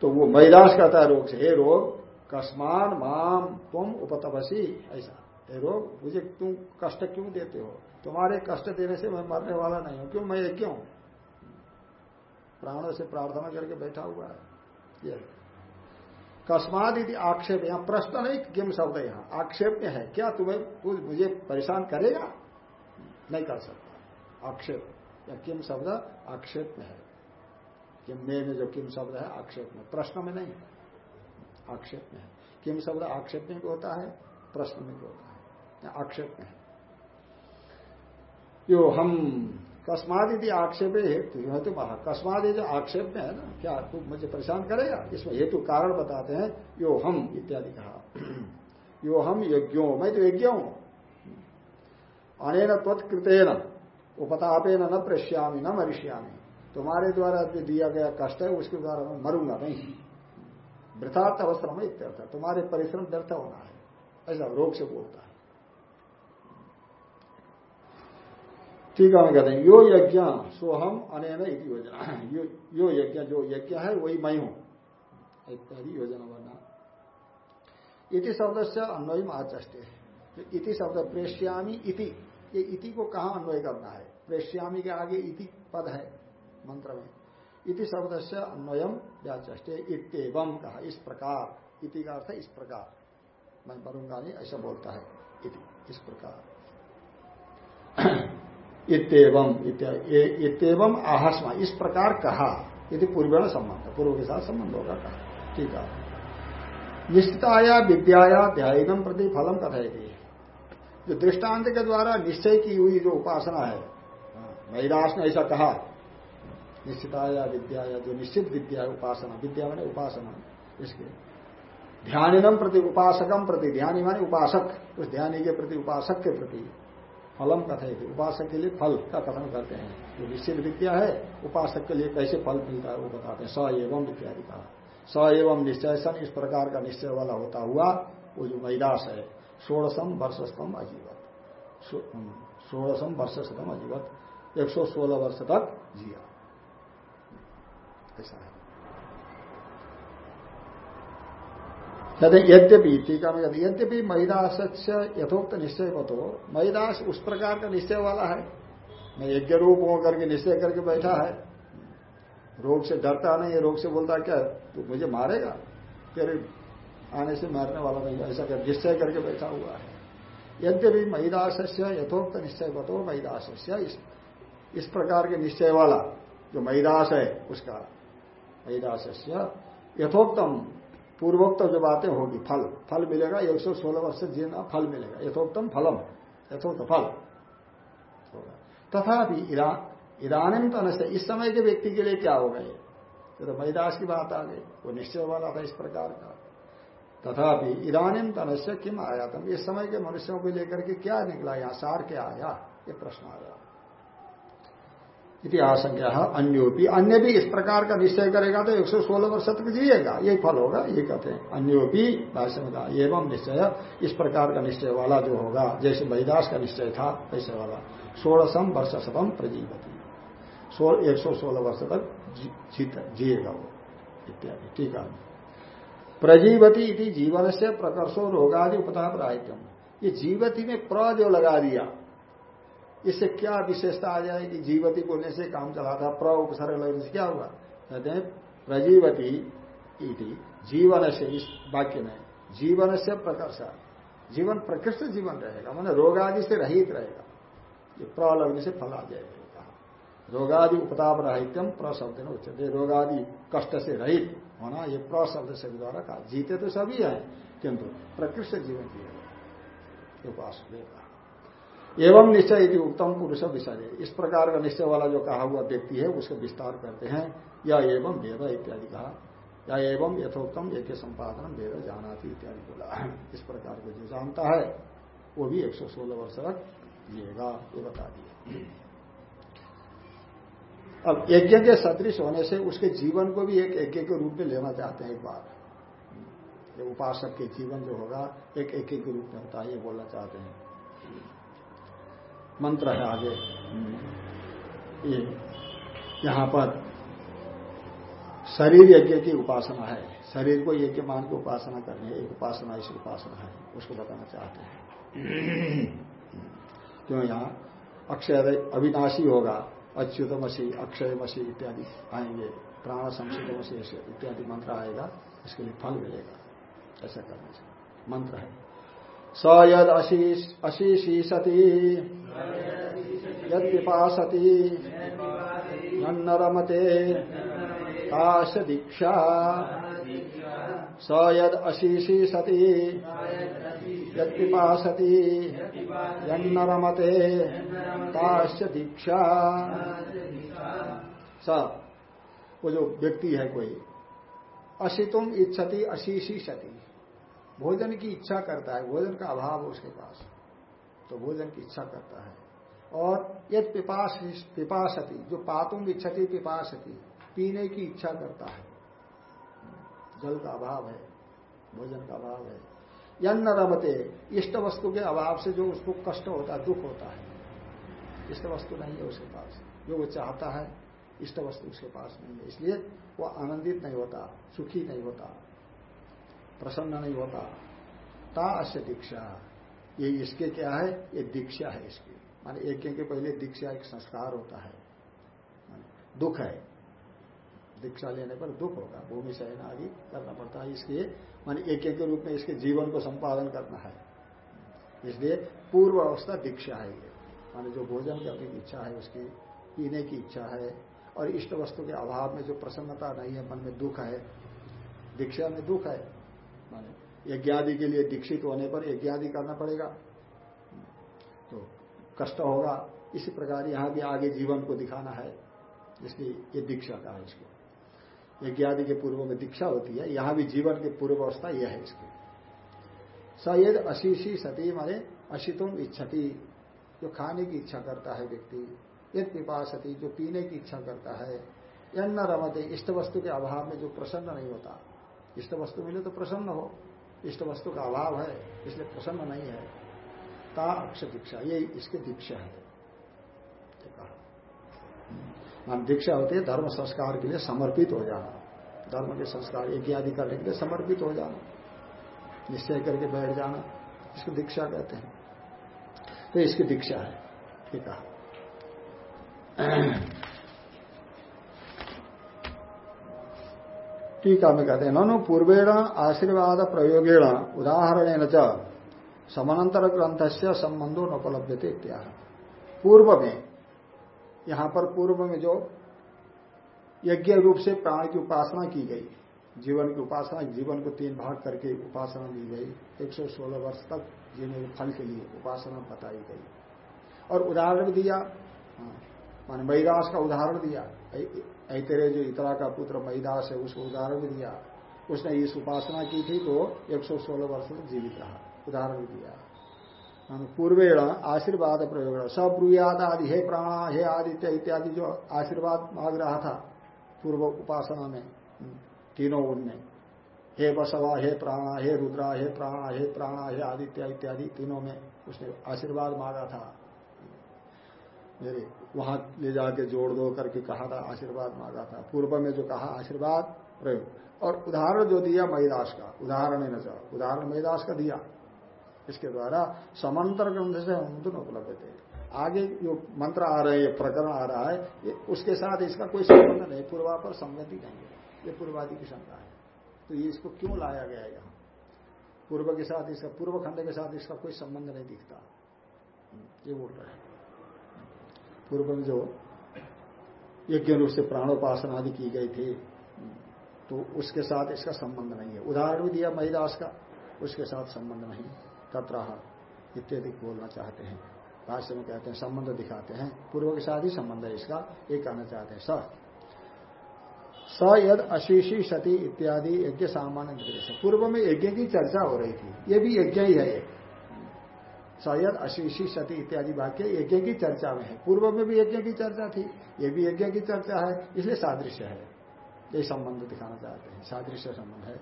Speaker 1: तो वो मैदास कहता है रोग से, हे रोग, कस्मान माम तुम उपतपसी। ऐसा, हे रोग, मुझे तुम कष्ट क्यों देते हो? तुम्हारे कष्ट देने से मैं मरने वाला नहीं हूँ। क्यों, मैं ये क्यों? प्राणों से प्रार्थना करके बैठा हुआ है। ये कस्मात यदि आक्षेप, यहाँ प्रश्न नहीं, किम शब्द यहाँ। आक्षेप में है। क्या तुम्हें कुछ मुझे परेशान करेगा? नहीं कर सकता। आक्षेप, या किम शब्द आक्षेप में है। किम में में जो किम शब्द है, आक्षेप में। प्रश्न में नहीं आक्षेप में है। किम शब्द आक्षेप में भी होता है, प्रश्न में भी होता है। आक्षेप में है। यो हम कस्माद यदि आक्षेप हेतु हेतु महा कस्माद ये जो आक्षेप में है ना, क्या तू मुझे परेशान करेगा? इसमें हेतु कारण बताते हैं, यो हम इत्यादि कहा। यो हम यज्ञो, मैं तो यज्ञ हूँ। अनेन त्वत्कृतेन, उपतापेन न प्रेश्यामी न मरिष्यामी। तुम्हारे द्वारा जो दिया गया कष्ट है उसके द्वारा मैं मरूँगा नहीं। वृथार्थ अवश्रम इत्यर्थ तुम्हारे परिश्रम व्यर्थ होना है। ऐसा रोग से बोलता है। ठीक है कहते हैं यो यज्ञ सोहम अनेन इति योजना। यो, यो यज्ञ जो यज्ञ है वही मैं हूँ। इत्यादि योजना बना। इति शब्द से अन्वय आचष्टे इति शब्द प्रेश्यामी इति। ये इति को कहा अन्वय करना है? प्रेश्यामी के आगे इति पद है। मंत्र में इति शब्द से अन्वयम व्याचे इतम कहा इस प्रकार। इति का अर्थ इस प्रकार। मैं पढ़ूँगा नहीं ऐसा बोलता है। इति इस प्रकार। इतम इतम आहस्मा इस प्रकार कहा यदि पूर्व संबंध पूर्व के साथ संबंध होगा कहा ठीक है। निश्चिताया विद्याया ध्यानम प्रति फलम कथयती। जो दृष्टांत के द्वारा निश्चय की हुई जो उपासना है हाँ, महिदास ने ऐसा कहा निश्चिताया विद्या या जो निश्चित विद्या है, उपासना। विद्या मैंने उपासना। इसके ध्यानिनम प्रति उपासकम प्रति। ध्यानी माने उपासक। उस ध्यानी के प्रति, उपासक के प्रति। फलम कथे उपासक के लिए फल का कथन करते हैं। जो निश्चित विद्या है, उपासक के लिए कैसे फल मिलता है, वो बताते हैं। स एवं इत्यादि कहा स एवं निश्चय सन इस प्रकार का निश्चय वाला होता हुआ, वो जो मैदास है, षोड़शम वर्षस्तम अजीवत। षोड़शम वर्षस्तम अजीवत। एक सौ सोलह वर्ष तक जिया। ऐसा है कहते यद्यपि टीका में कहते यद्यपि महिदास यथोक्त निश्चय बतो महिदास उस प्रकार का निश्चय वाला है। मैं यज्ञ रूप हो करके निश्चय करके बैठा है। रोग से डरता नहीं रोग से बोलता क्या? तू मुझे मारेगा? तेरे आने से मारने वाला नहीं ऐसा कर निश्चय करके बैठा हुआ है। यद्यपि महिदास यथोक्त निश्चय बतो महिदास इस, इस प्रकार के निश्चय वाला जो महिदास है उसका महिदास यथोक्तम, पूर्वोक्त जो बातें होगी, फल। फल मिलेगा, एक सौ सोलह वर्ष जीना फल मिलेगा। यथोक्तम, फलम। यथोक्त फल। तथापि इरानिम तन से इस समय के व्यक्ति के लिए क्या होगा ये तो मैदास की बात आ गई। वो निश्चय वाला था इस प्रकार का। तथापि इरानिम तन से किम आया तम इस समय के मनुष्यों को लेकर के क्या निकला? यहाँ सार क्या आया? ये प्रश्न आया इति आशंका अन्योपी। अन्य भी इस प्रकार का निश्चय करेगा तो 116 वर्ष तक जिएगा। यही फल होगा ये कहते हैं। अन्योपी भाष्य में कहा एवं निश्चय, इस प्रकार का निश्चय वाला जो होगा, जैसे वैदास का निश्चय था, वैसे वाला। सोलहसम वर्ष शतम प्रजीवती एक सौ सोलह वर्ष तक जिएगा वो। इत्यादि। ठीक है। प्रजीवती इति जीवन से प्रकर्षो रोगादि उपताप ये जीवती में प्र जो लगा दिया इससे क्या विशेषता आ जाएगी? जीवती बोलने से काम चला था, प्र उपसर्ग लगने से क्या हुआ? कहते हैं, प्रजीवती जीवन से इस वाक्य में, जीवन से प्रकर्ष, जीवन प्रकृष्ट जीवन रहेगा, मैंने रोगादि से रहित रहेगा। ये प्र लगने से फल आ जाएगा रोगादि उपताप रहित्यम प्र शब्द ने उच्चते रोगादि कष्ट से रहित होना ये प्र शब्द से द्वारा कहा। जीते तो सभी है, किंतु प्रकृष्ट जीवन जिएगा उपास एवं निश्चय यदि उत्तम पुरुष विषय इस प्रकार का निश्चय वाला जो कहा हुआ व्यक्ति है, उसका विस्तार करते हैं, या एवं वेद इत्यादि कहा, या एवं यथोक्तम यज्ञ संपादन वेद जाना इत्यादि बोला। इस प्रकार को जो जानता है, वो भी 116 वर्ष तक जिएगा, ये बता दिए अब यज्ञ के सदृश होने से उसके जीवन को भी एक यज्ञ के रूप में लेना चाहते हैं एक बार। उपासक के जीवन जो होगा, एक यज्ञ के रूप में होता है, ये बोलना चाहते हैं। मंत्र है आगे। ये यहाँ पर शरीर यज्ञ की उपासना है। शरीर को यज्ञ मान के उपासना करनी है। एक उपासना ऐसी उपासना है। उसको बताना चाहते हैं। क्यों यहाँ? अक्षय अविनाशी होगा। अच्युतमसी, अक्षयमसी इत्यादि आएँगे। प्राण संसितमसी इत्यादि मंत्र आएगा। इसके लिए फल मिलेगा। ऐसा करना चाहिए। मंत्र है। स यद अशीषीषति। यदिपासति नरमते। ताश दीक्षा। स यद अशीषीषति यदिपासति यन्नरमते ताश दीक्षा। स, वो जो व्यक्ति है कोई, अशितुम इच्छति अशीषी सती भोजन की इच्छा करता है, भोजन का अभाव उसके पास। तो भोजन की इच्छा करता है। और यद पिपास, पिपासती, जो पातुम इच्छती पिपासती, पीने की इच्छा करता है। जल का अभाव है, भोजन का अभाव है। यन्न रमते, इष्ट वस्तु के अभाव से जो उसको कष्ट होता है, दुख होता है। इष्ट वस्तु नहीं है उसके पास। जो वो चाहता है, इष्ट वस्तु उसके पास नहीं है। इसलिए वो आनंदित नहीं होता, सुखी नहीं होता। प्रसन्न नहीं होता। ता अश्य दीक्षा। ये इसके क्या है? ये दीक्षा है इसकी। माने एक के पहले दीक्षा एक संस्कार होता है। दुख है। दीक्षा लेने पर दुख होगा। भूमि शयन आदि करना पड़ता है इसके। मान एक के रूप में इसके जीवन को संपादन करना है। इसलिए पूर्व अवस्था दीक्षा है ये। माने जो भोजन करने की इच्छा है उसकी, पीने की इच्छा है। और इष्ट वस्तु के अभाव में जो प्रसन्नता नहीं है, मन में दुख है, दीक्षा में दुख है। माने। यज्ञादि के लिए दीक्षित होने पर यज्ञादि करना पड़ेगा। तो कष्ट होगा। इसी प्रकार यहाँ भी आगे जीवन को दिखाना है। इसलिए ये दीक्षा का है इसको। यज्ञादि के पूर्व में दीक्षा होती है। यहाँ भी जीवन की पूर्व अवस्था यह है इसकी। सयद अशीषी सती माने अशितुम इच्छती। जो खाने की इच्छा करता है व्यक्ति, यद पिपासती, जो पीने की इच्छा करता है न रमते, इष्ट वस्तु के अभाव में जो प्रसन्न नहीं होता। इष्ट वस्तु मिले तो प्रसन्न हो। इष्ट वस्तु का अभाव है, इसलिए प्रसन्न नहीं है। ता अक्ष दीक्षा, ये इसकी दीक्षा है। मान दीक्षा होती है, धर्म संस्कार के लिए समर्पित हो जाना। धर्म के संस्कार एक आदि करने के लिए समर्पित हो जाना। निश्चय करके बैठ जाना, इसको दीक्षा कहते हैं। तो इसकी दीक्षा है ठीक है टीका में कहते हैं नो पूर्वेण आशीर्वाद प्रयोगेण उदाहरण च समानांतर ग्रंथ से संबंधो उपलब्ध थे पूर्व में यहाँ पर पूर्व में जो यज्ञ रूप से प्राण की उपासना की गई जीवन की उपासना जीवन को तीन भाग करके उपासना दी गई 116 वर्ष तक जीने के फल के लिए उपासना बताई गई। और उदाहरण दिया हाँ, मान महिदास का उदाहरण दिया ऐतरे जो इतरा का पुत्र महिदास है उसको उदाहरण भी दिया। उसने इस उपासना की थी तो 116 वर्ष तक जीवित रहा। उदाहरण भी दिया। पूर्वेण आशीर्वाद प्रयोग सब्रुयाद आदि, हे प्राण, हे आदित्य इत्यादि जो आशीर्वाद मांग रहा था पूर्व उपासना में तीनों उनमें। हे बसवा, हे प्राण, हे रुद्रा, हे प्राण हे प्राण, हे आदित्य इत्यादि तीनों में उसने आशीर्वाद मांगा था। मेरे वहाँ ले जाके जोड़ दो करके कहा था, आशीर्वाद मांगा था। पूर्व में जो कहा, आशीर्वाद, प्रयोग। और उदाहरण जो दिया महिदास का, उदाहरण न उदाहरण महिदास का दिया। इसके द्वारा समांतर ग्रंथ से हम दोनों उपलब्ध थे। आगे जो मंत्र आ रहे हैं, ये प्रकरण आ रहा है, ये उसके साथ इसका कोई संबंध नहीं। पूर्वा पर संगति नहीं है। ये पूर्वादि की शंका है। तो ये इसको क्यों लाया गया है यहाँ? पूर्व के साथ इसका, पूर्व खंड के साथ इसका कोई संबंध नहीं दिखता। ये बोल रहे हैं। पूर्व में जो यज्ञ रूप से प्राणोपासना आदि की गई थी तो उसके साथ इसका संबंध नहीं है। उदाहरण भी दिया महिदास का, उसके साथ संबंध नहीं। तत्र इत्यादि बोलना चाहते हैं। भाष्य में कहते हैं, संबंध दिखाते हैं। पूर्व के साथ ही संबंध है इसका, ये कहना चाहते हैं। स स यद अशीषी सती इत्यादि यज्ञ सामान्य दृश्य। पूर्व में यज्ञ की चर्चा हो रही थी। ये भी यज्ञ ही है। एक सयद अशीषी सती इत्यादि वाक्य यज्ञ की चर्चा में है। पूर्व में भी यज्ञ की चर्चा थी, ये भी यज्ञ की चर्चा है, इसलिए सादृश्य है। ये संबंध दिखाना चाहते हैं, सादृश्य संबंध है।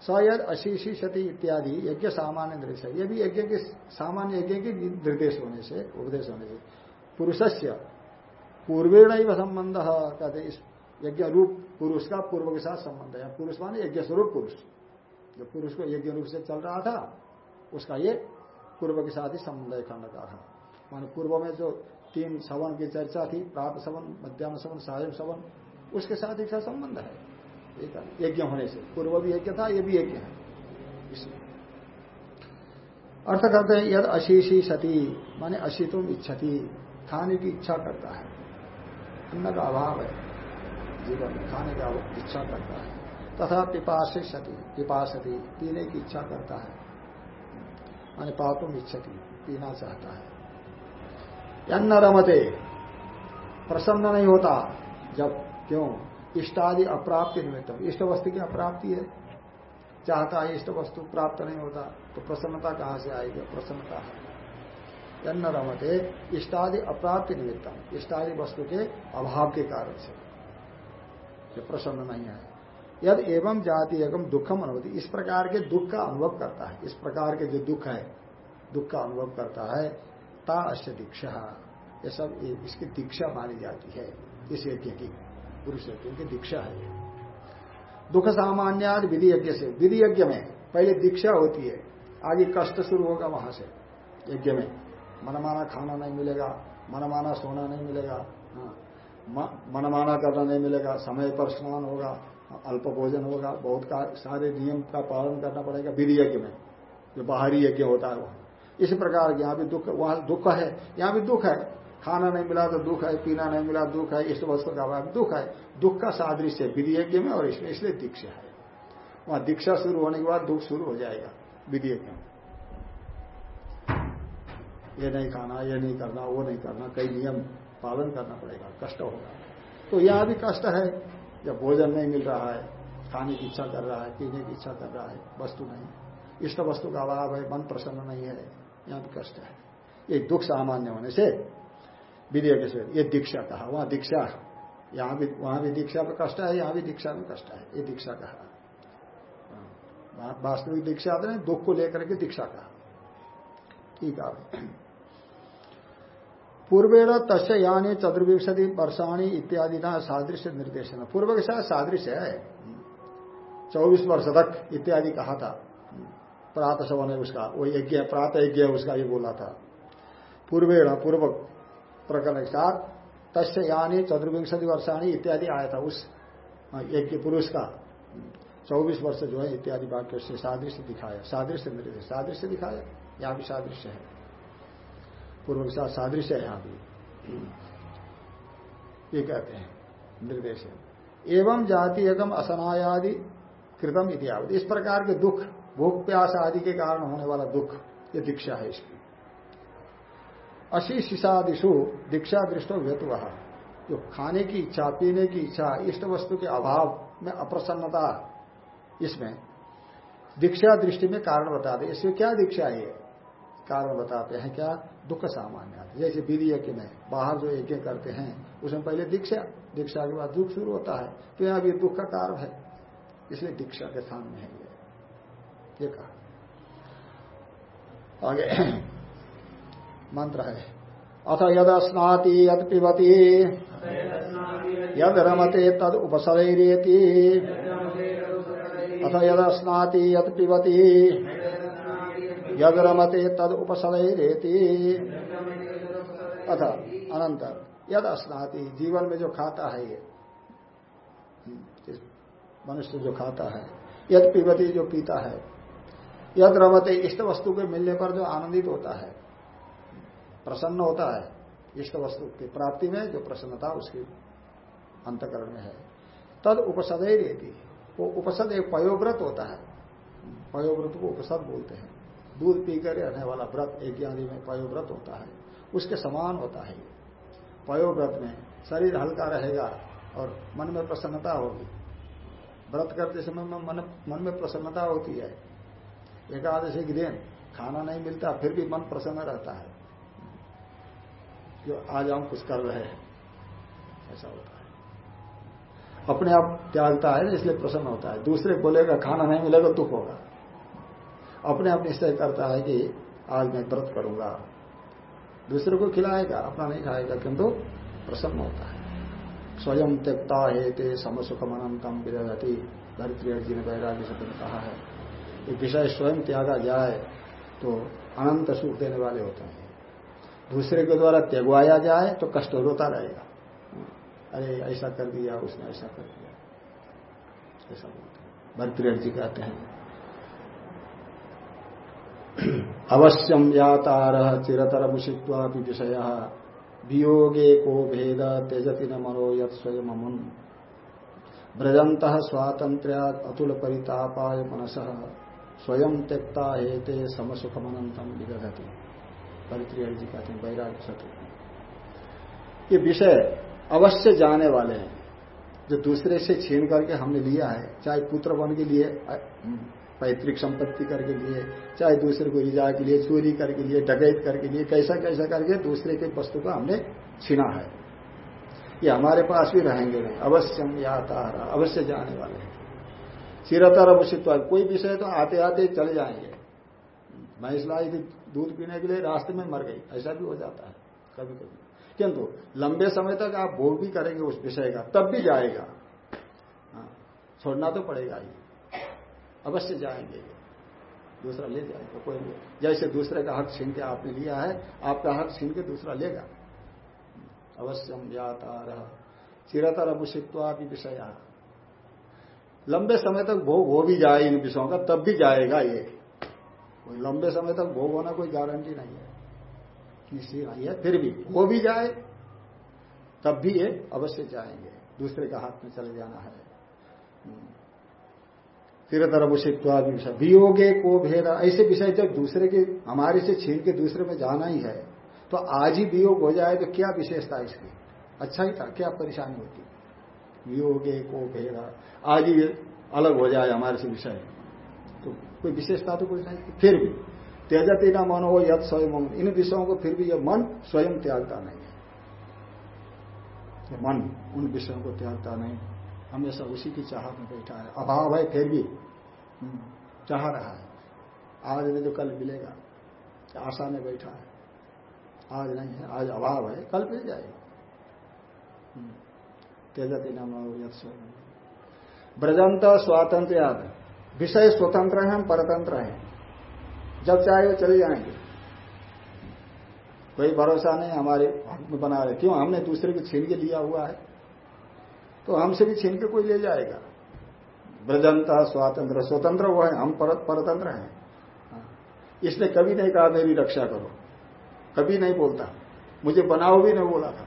Speaker 1: सयद अशीषी सती इत्यादि यज्ञ सामान्य दृश्य ये भी यज्ञ के सामान्य यज्ञ के निर्देश होने से, उपदेश होने से। पुरुष से पूर्वेण संबंध, कहते इस यज्ञ रूप पुरुष का पूर्व के साथ संबंध है। पुरुष माने यज्ञ स्वरूप पुरुष। जो पुरुष को यज्ञ रूप से चल रहा था, उसका ये पूर्व के साथ ही संबंध है खंड का माने पूर्व में जो तीन सवन की चर्चा थी, प्राप्त सवन, मध्यान्ह सवन सायम सवन, उसके साथ इसका संबंध है। यज्ञ होने से। पूर्व भी यज्ञ था, ये भी यज्ञ है। अर्थ करते हैं, यद अशीषी सती, माने अशीतुम इच्छती, खाने की इच्छा करता है। अन्न का अभाव है। जीवन में खाने का इच्छा करता है। तथा पिपास सती पिपासती पीने की इच्छा करता है। माने पातुम इच्छती, पीना चाहता है। अन्न रमते प्रसन्न नहीं होता, जब क्यों? इष्टादि अप्राप्ति निमित्त। इष्ट वस्तु की अप्राप्ति है। चाहता है इष्ट वस्तु प्राप्त नहीं होता तो प्रसन्नता कहाँ से आएगी? प्रसन्नता है। यन्न रमते इष्टादि अप्राप्ति निमित्तम इष्टादि वस्तु के अभाव के कारण से। प्रसन्न नहीं है। यद एवं जाति एवं दुखम अनुभूति इस प्रकार के दुख का अनुभव करता है। इस प्रकार के जो दुख है दुख का अनुभव करता है ता अश्य दीक्षा। ये सब इसकी दीक्षा मानी जाती है। इस यज्ञ की पुरुष यज्ञ की दीक्षा है। दुख सामान्य विधि यज्ञ से। विधि यज्ञ में पहले दीक्षा होती है। आगे कष्ट शुरू होगा वहाँ से। यज्ञ में मनमाना खाना नहीं मिलेगा मनमाना सोना नहीं मिलेगा हाँ, मनमाना करना नहीं मिलेगा समय पर स्नान होगा अल्प भोजन होगा बहुत का सारे नियम का पालन करना पड़ेगा विधि यज्ञ में, जो बाहरी यज्ञ होता है वहाँ। इस प्रकार यहाँ भी दुख, वहाँ दुख है, यहाँ भी दुख है। खाना नहीं मिला तो दुख है, पीना नहीं मिला दुख है, इस वस्तु का अभाव दुख है। दुख का सादृश्य विधि यज्ञ में और इसमें इसलिए दीक्षा है। वहाँ दीक्षा शुरू होने के बाद दुख शुरू हो जाएगा विधि यज्ञ में। ये नहीं खाना, ये नहीं करना, वो नहीं करना, कई नियम पालन करना पड़ेगा, कष्ट होगा। तो यहाँ भी कष्ट है। जब भोजन नहीं मिल रहा है खाने की इच्छा कर रहा है पीने की इच्छा कर रहा है वस्तु नहीं इष्ट वस्तु का अभाव है मन प्रसन्न नहीं है यहाँ भी कष्ट है। ये दुख सामान्य होने से विधेय के से ये दीक्षा कहा वहाँ दीक्षा यहाँ भी वहाँ भी दीक्षा में कष्ट है यहाँ भी दीक्षा में कष्ट है ये दीक्षा कहा। हाँ, वास्तविक दीक्षा आते दुख को लेकर के दीक्षा कहा। ठीक है। पूर्वेण तस्य यानी चतुर्विंशति वर्षाणी इत्यादि ना सादृश्य निर्देशन पूर्व के साथ सादृश्य है। चौबीस वर्ष तक इत्यादि कहा था। प्रात सवन है उसका, वो यज्ञ प्रात यज्ञ उसका ये बोला था। पूर्वेण, पूर्व प्रकरण के साथ तस्य यानी चतुर्विंशति वर्षाणी इत्यादि आया था उस यज्ञ पुरुष का। चौबीस वर्ष जो है इत्यादि वाक्य से सादृश्य दिखाया। सादृश्य निर्देश, सादृश्य दिखाया। यहाँ भी सादृश्य है। पूर्व के साथ सादृश्य है यहाँ भी ये कहते हैं, निर्देश एवं जाति एवं असनायादि कृतम इतिहावत इस प्रकार के दुख भूख प्यास आदि के कारण होने वाला दुख, ये दीक्षा है इसकी। अशी शिशादिशु दीक्षा दृष्टो हेतु जो खाने की इच्छा, पीने की इच्छा, इष्ट वस्तु के अभाव में अप्रसन्नता, इसमें दीक्षा दृष्टि में कारण बताते इसमें क्या दीक्षा है? कारण बताते हैं क्या? दुख सामान्य जैसे विधि यज्ञ में बाहर जो यज्ञ करते हैं, उसमें पहले दीक्षा दीक्षा के बाद दुख शुरू होता है तो यहाँ भी दुख का कारण है। इसलिए दीक्षा के स्थान में है ये। कहा। आगे, मंत्र है, अथ यद स्नाति यद पिबती, यद रमते तद उपसरेती अथ यद स्नाति यद पिबती यद रमते तद उपसरेती अथ अनंतर यद स्नाति जीवन में जो खाता है ये मनुष्य जो खाता है, यद पिबती जो पीता है यद रमते इष्ट वस्तु के मिलने पर जो आनंदित होता है, प्रसन्न होता है, इष्ट वस्तु की प्राप्ति में जो प्रसन्नता उसकी अंतकरण में है। तद उपसदय रहती वो उपसद एक पयोव्रत होता है। पयोव्रत को उपसद बोलते हैं। दूध पीकर रहने वाला व्रत, एक आदि में पयोव्रत होता है। उसके समान होता है। पयोव्रत में शरीर हल्का रहेगा और मन में प्रसन्नता होगी। व्रत करते समय में मन मन में प्रसन्नता होती है। एकादशी के दिन खाना नहीं मिलता, फिर भी मन प्रसन्न रहता है। जो आज हम कुछ कर रहे हैं। ऐसा होता है। अपने आप त्यागता है इसलिए प्रसन्न होता है। दूसरे बोलेगा खाना नहीं मिलेगा, दुख होगा। अपने आप निश्चय करता है कि आज मैं व्रत करूँगा। दूसरे को खिलाएगा, अपना नहीं खाएगा, किंतु प्रसन्न होता है। स्वयं त्यक्ता है ते समसुखम अनंतम विरहती, धरित्री जी ने वैराग्य से कहा है कि विषय स्वयं त्यागा जाए तो अनंत सुख देने वाले होते हैं। दूसरे के द्वारा त्यागवाया जाए तो कष्ट रोता रहेगा। अरे, ऐसा कर दिया, उसने ऐसा कर दिया। ऐसा बोलते हैं। भरतृण जी कहते हैं अवश्यम यातार चिरतर मुषित्वा विषय। वियोगे को भेद त्यजति न मनो यत अमुन ब्रजंत स्वातंत्र्या अतुल परितापाय मनस। स्वयं त्यक्ता हेते समसुखमनंतम विदधति। परित्रिय जी कहते हैं, वैराग्य ये विषय अवश्य जाने वाले हैं। जो दूसरे से छीन करके हमने लिया है, चाहे पुत्र बन के लिए पैतृक संपत्ति करके लिए चाहे दूसरे को रिजा के लिए चोरी करके लिए डकैत करके लिए कैसा कैसा करके दूसरे के वस्तु को हमने छीना है। ये हमारे पास भी रहेंगे नहीं। अवश्यम याता अवश्य जाने वाले हैं। चिरतर अवश्य कोई विषय तो आते आते चले जाएँगे। भैंस लाई थी दूध पीने के लिए रास्ते में मर गई ऐसा भी हो जाता है कभी कभी किंतु लंबे समय तक आप भोग भी करेंगे उस विषय का तब भी जाएगा। हाँ, छोड़ना तो पड़ेगा ही। अवश्य जाएँगे। दूसरा ले जाएगा कोई नहीं। जैसे दूसरे का हक छीन के आपने लिया है, आपका हक छीन के दूसरा लेगा। अवश्यम जाता रह चिरतर अभूषित्वा विषय। लंबे समय तक भोग हो भी जाए इन विषयों का, तब भी जाएगा ये। कोई लंबे समय तक भोग होना कोई गारंटी नहीं है। किसी नहीं है, फिर भी हो भी जाए, तब भी ये अवश्य जाएँगे। दूसरे का हाथ में चले जाना है। उसे विषय वियोगे को भेद। ऐसे विषय जब दूसरे के, हमारे से छीन के दूसरे में जाना ही है तो आज ही वियोग हो जाए तो क्या विशेषता इसकी? अच्छा ही था, क्या परेशानी होती? वियोगे को भेद। आज ही अलग हो जाए हमारे से विषय। तो कोई विशेषता तो कोई नहीं। फिर भी, त्यजती न मन हो यद स्वयं। इन विषयों को फिर भी यह मन स्वयं त्यागता नहीं है। मन उन विषयों को त्यागता नहीं। हमेशा उसी की चाह में बैठा है। अभाव है फिर भी हम्म, चाह रहा है। आज नहीं तो कल मिलेगा। आशा में बैठा है। आज नहीं है आज अभाव है कल मिल जाएगा। हम्म, तेजती न मन यद स्वयं ब्रजंत स्वातंत्र विषय स्वतंत्र है हम परतंत्र हैं। जब चाहे चले जाएँगे। कोई भरोसा नहीं हमारे हक में बना रहे। क्यों? हमने दूसरे को छीन के लिया हुआ है। तो हमसे भी छीन के कोई ले जाएगा। ब्रजंता स्वातंत्र, स्वतंत्र वो है, हम परतंत्र हैं। इसने कभी नहीं कहा, मेरी रक्षा करो। कभी नहीं बोलता। मुझे बनाओ भी नहीं बोला था।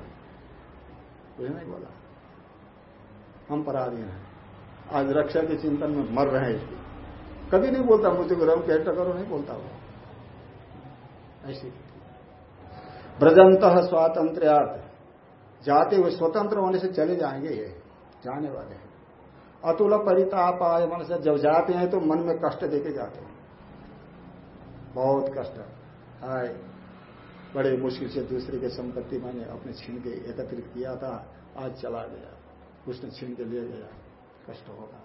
Speaker 1: कुछ नहीं बोला। हम पराधीन हैं। आज रक्षा के चिंतन में मर रहे हैं कभी नहीं बोलता, मुझे रम कैट करो, नहीं बोलता वो। ऐसी ब्रजंत स्वातंत्र जाते हुए स्वतंत्र होने से चले जाएँगे ये। जाने वाले हैं। अतुल परिताप आय मन से जब जाते हैं तो मन में कष्ट देके जाते हैं। बहुत कष्ट। हाय, बड़े मुश्किल से दूसरे के संपत्ति मैंने अपने छीन के एकत्रित किया था, आज चला गया। उसने छीन के ले गया। कष्ट होगा।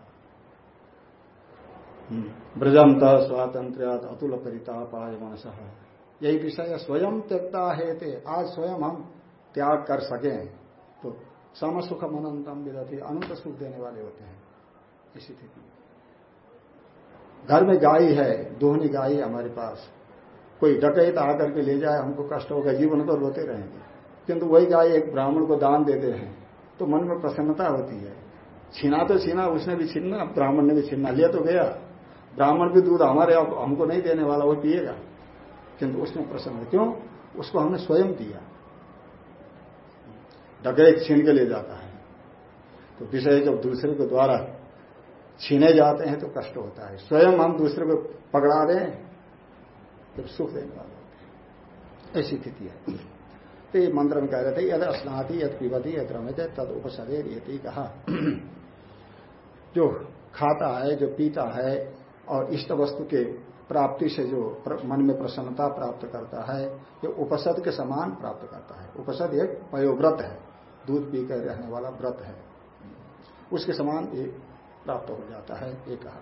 Speaker 1: ब्रजंत स्वातंत्र अतुल परिताप परितापाय मनस। यही विषय स्वयं त्यक्ता है थे आज स्वयं हम त्याग कर सके तो सम सुख मनंतम विदती अनंत सुख देने वाले होते हैं। इसी स्थिति घर में गाय है, दोहनी गाय हमारे पास। कोई डकैत आकर के ले जाए, हमको कष्ट होगा, जीवन पर रोते रहेंगे। किंतु वही गाय एक ब्राह्मण को दान देते हैं तो मन में प्रसन्नता होती है। छीना तो छीना, उसने भी छीनना, ब्राह्मण ने भी छीनना, लिया तो गया। ब्राह्मण भी दूध हमारे हमको नहीं देने वाला, वो पिएगा। किंतु उसमें प्रसन्न, क्यों? उसको हमने स्वयं दिया। डकैत छीन के ले जाता है। तो विषय जब दूसरे के द्वारा छीने जाते हैं तो कष्ट होता है। स्वयं हम दूसरे को पकड़ा दें जब सुख देने वाला होते हैं। ऐसी स्थिति है। तो ये मंत्र में कह रहे थे, यद स्नाति यद पिबती, यद रमते, तद उपसदेर ये कहा। जो खाता है, जो पीता है और इष्ट वस्तु के प्राप्ति से जो मन में प्रसन्नता प्राप्त करता है, ये उपसद के समान प्राप्त करता है। उपसद एक पयोव्रत है। दूध पी कर रहने वाला व्रत है। उसके समान ये प्राप्त हो जाता है, ये कहा।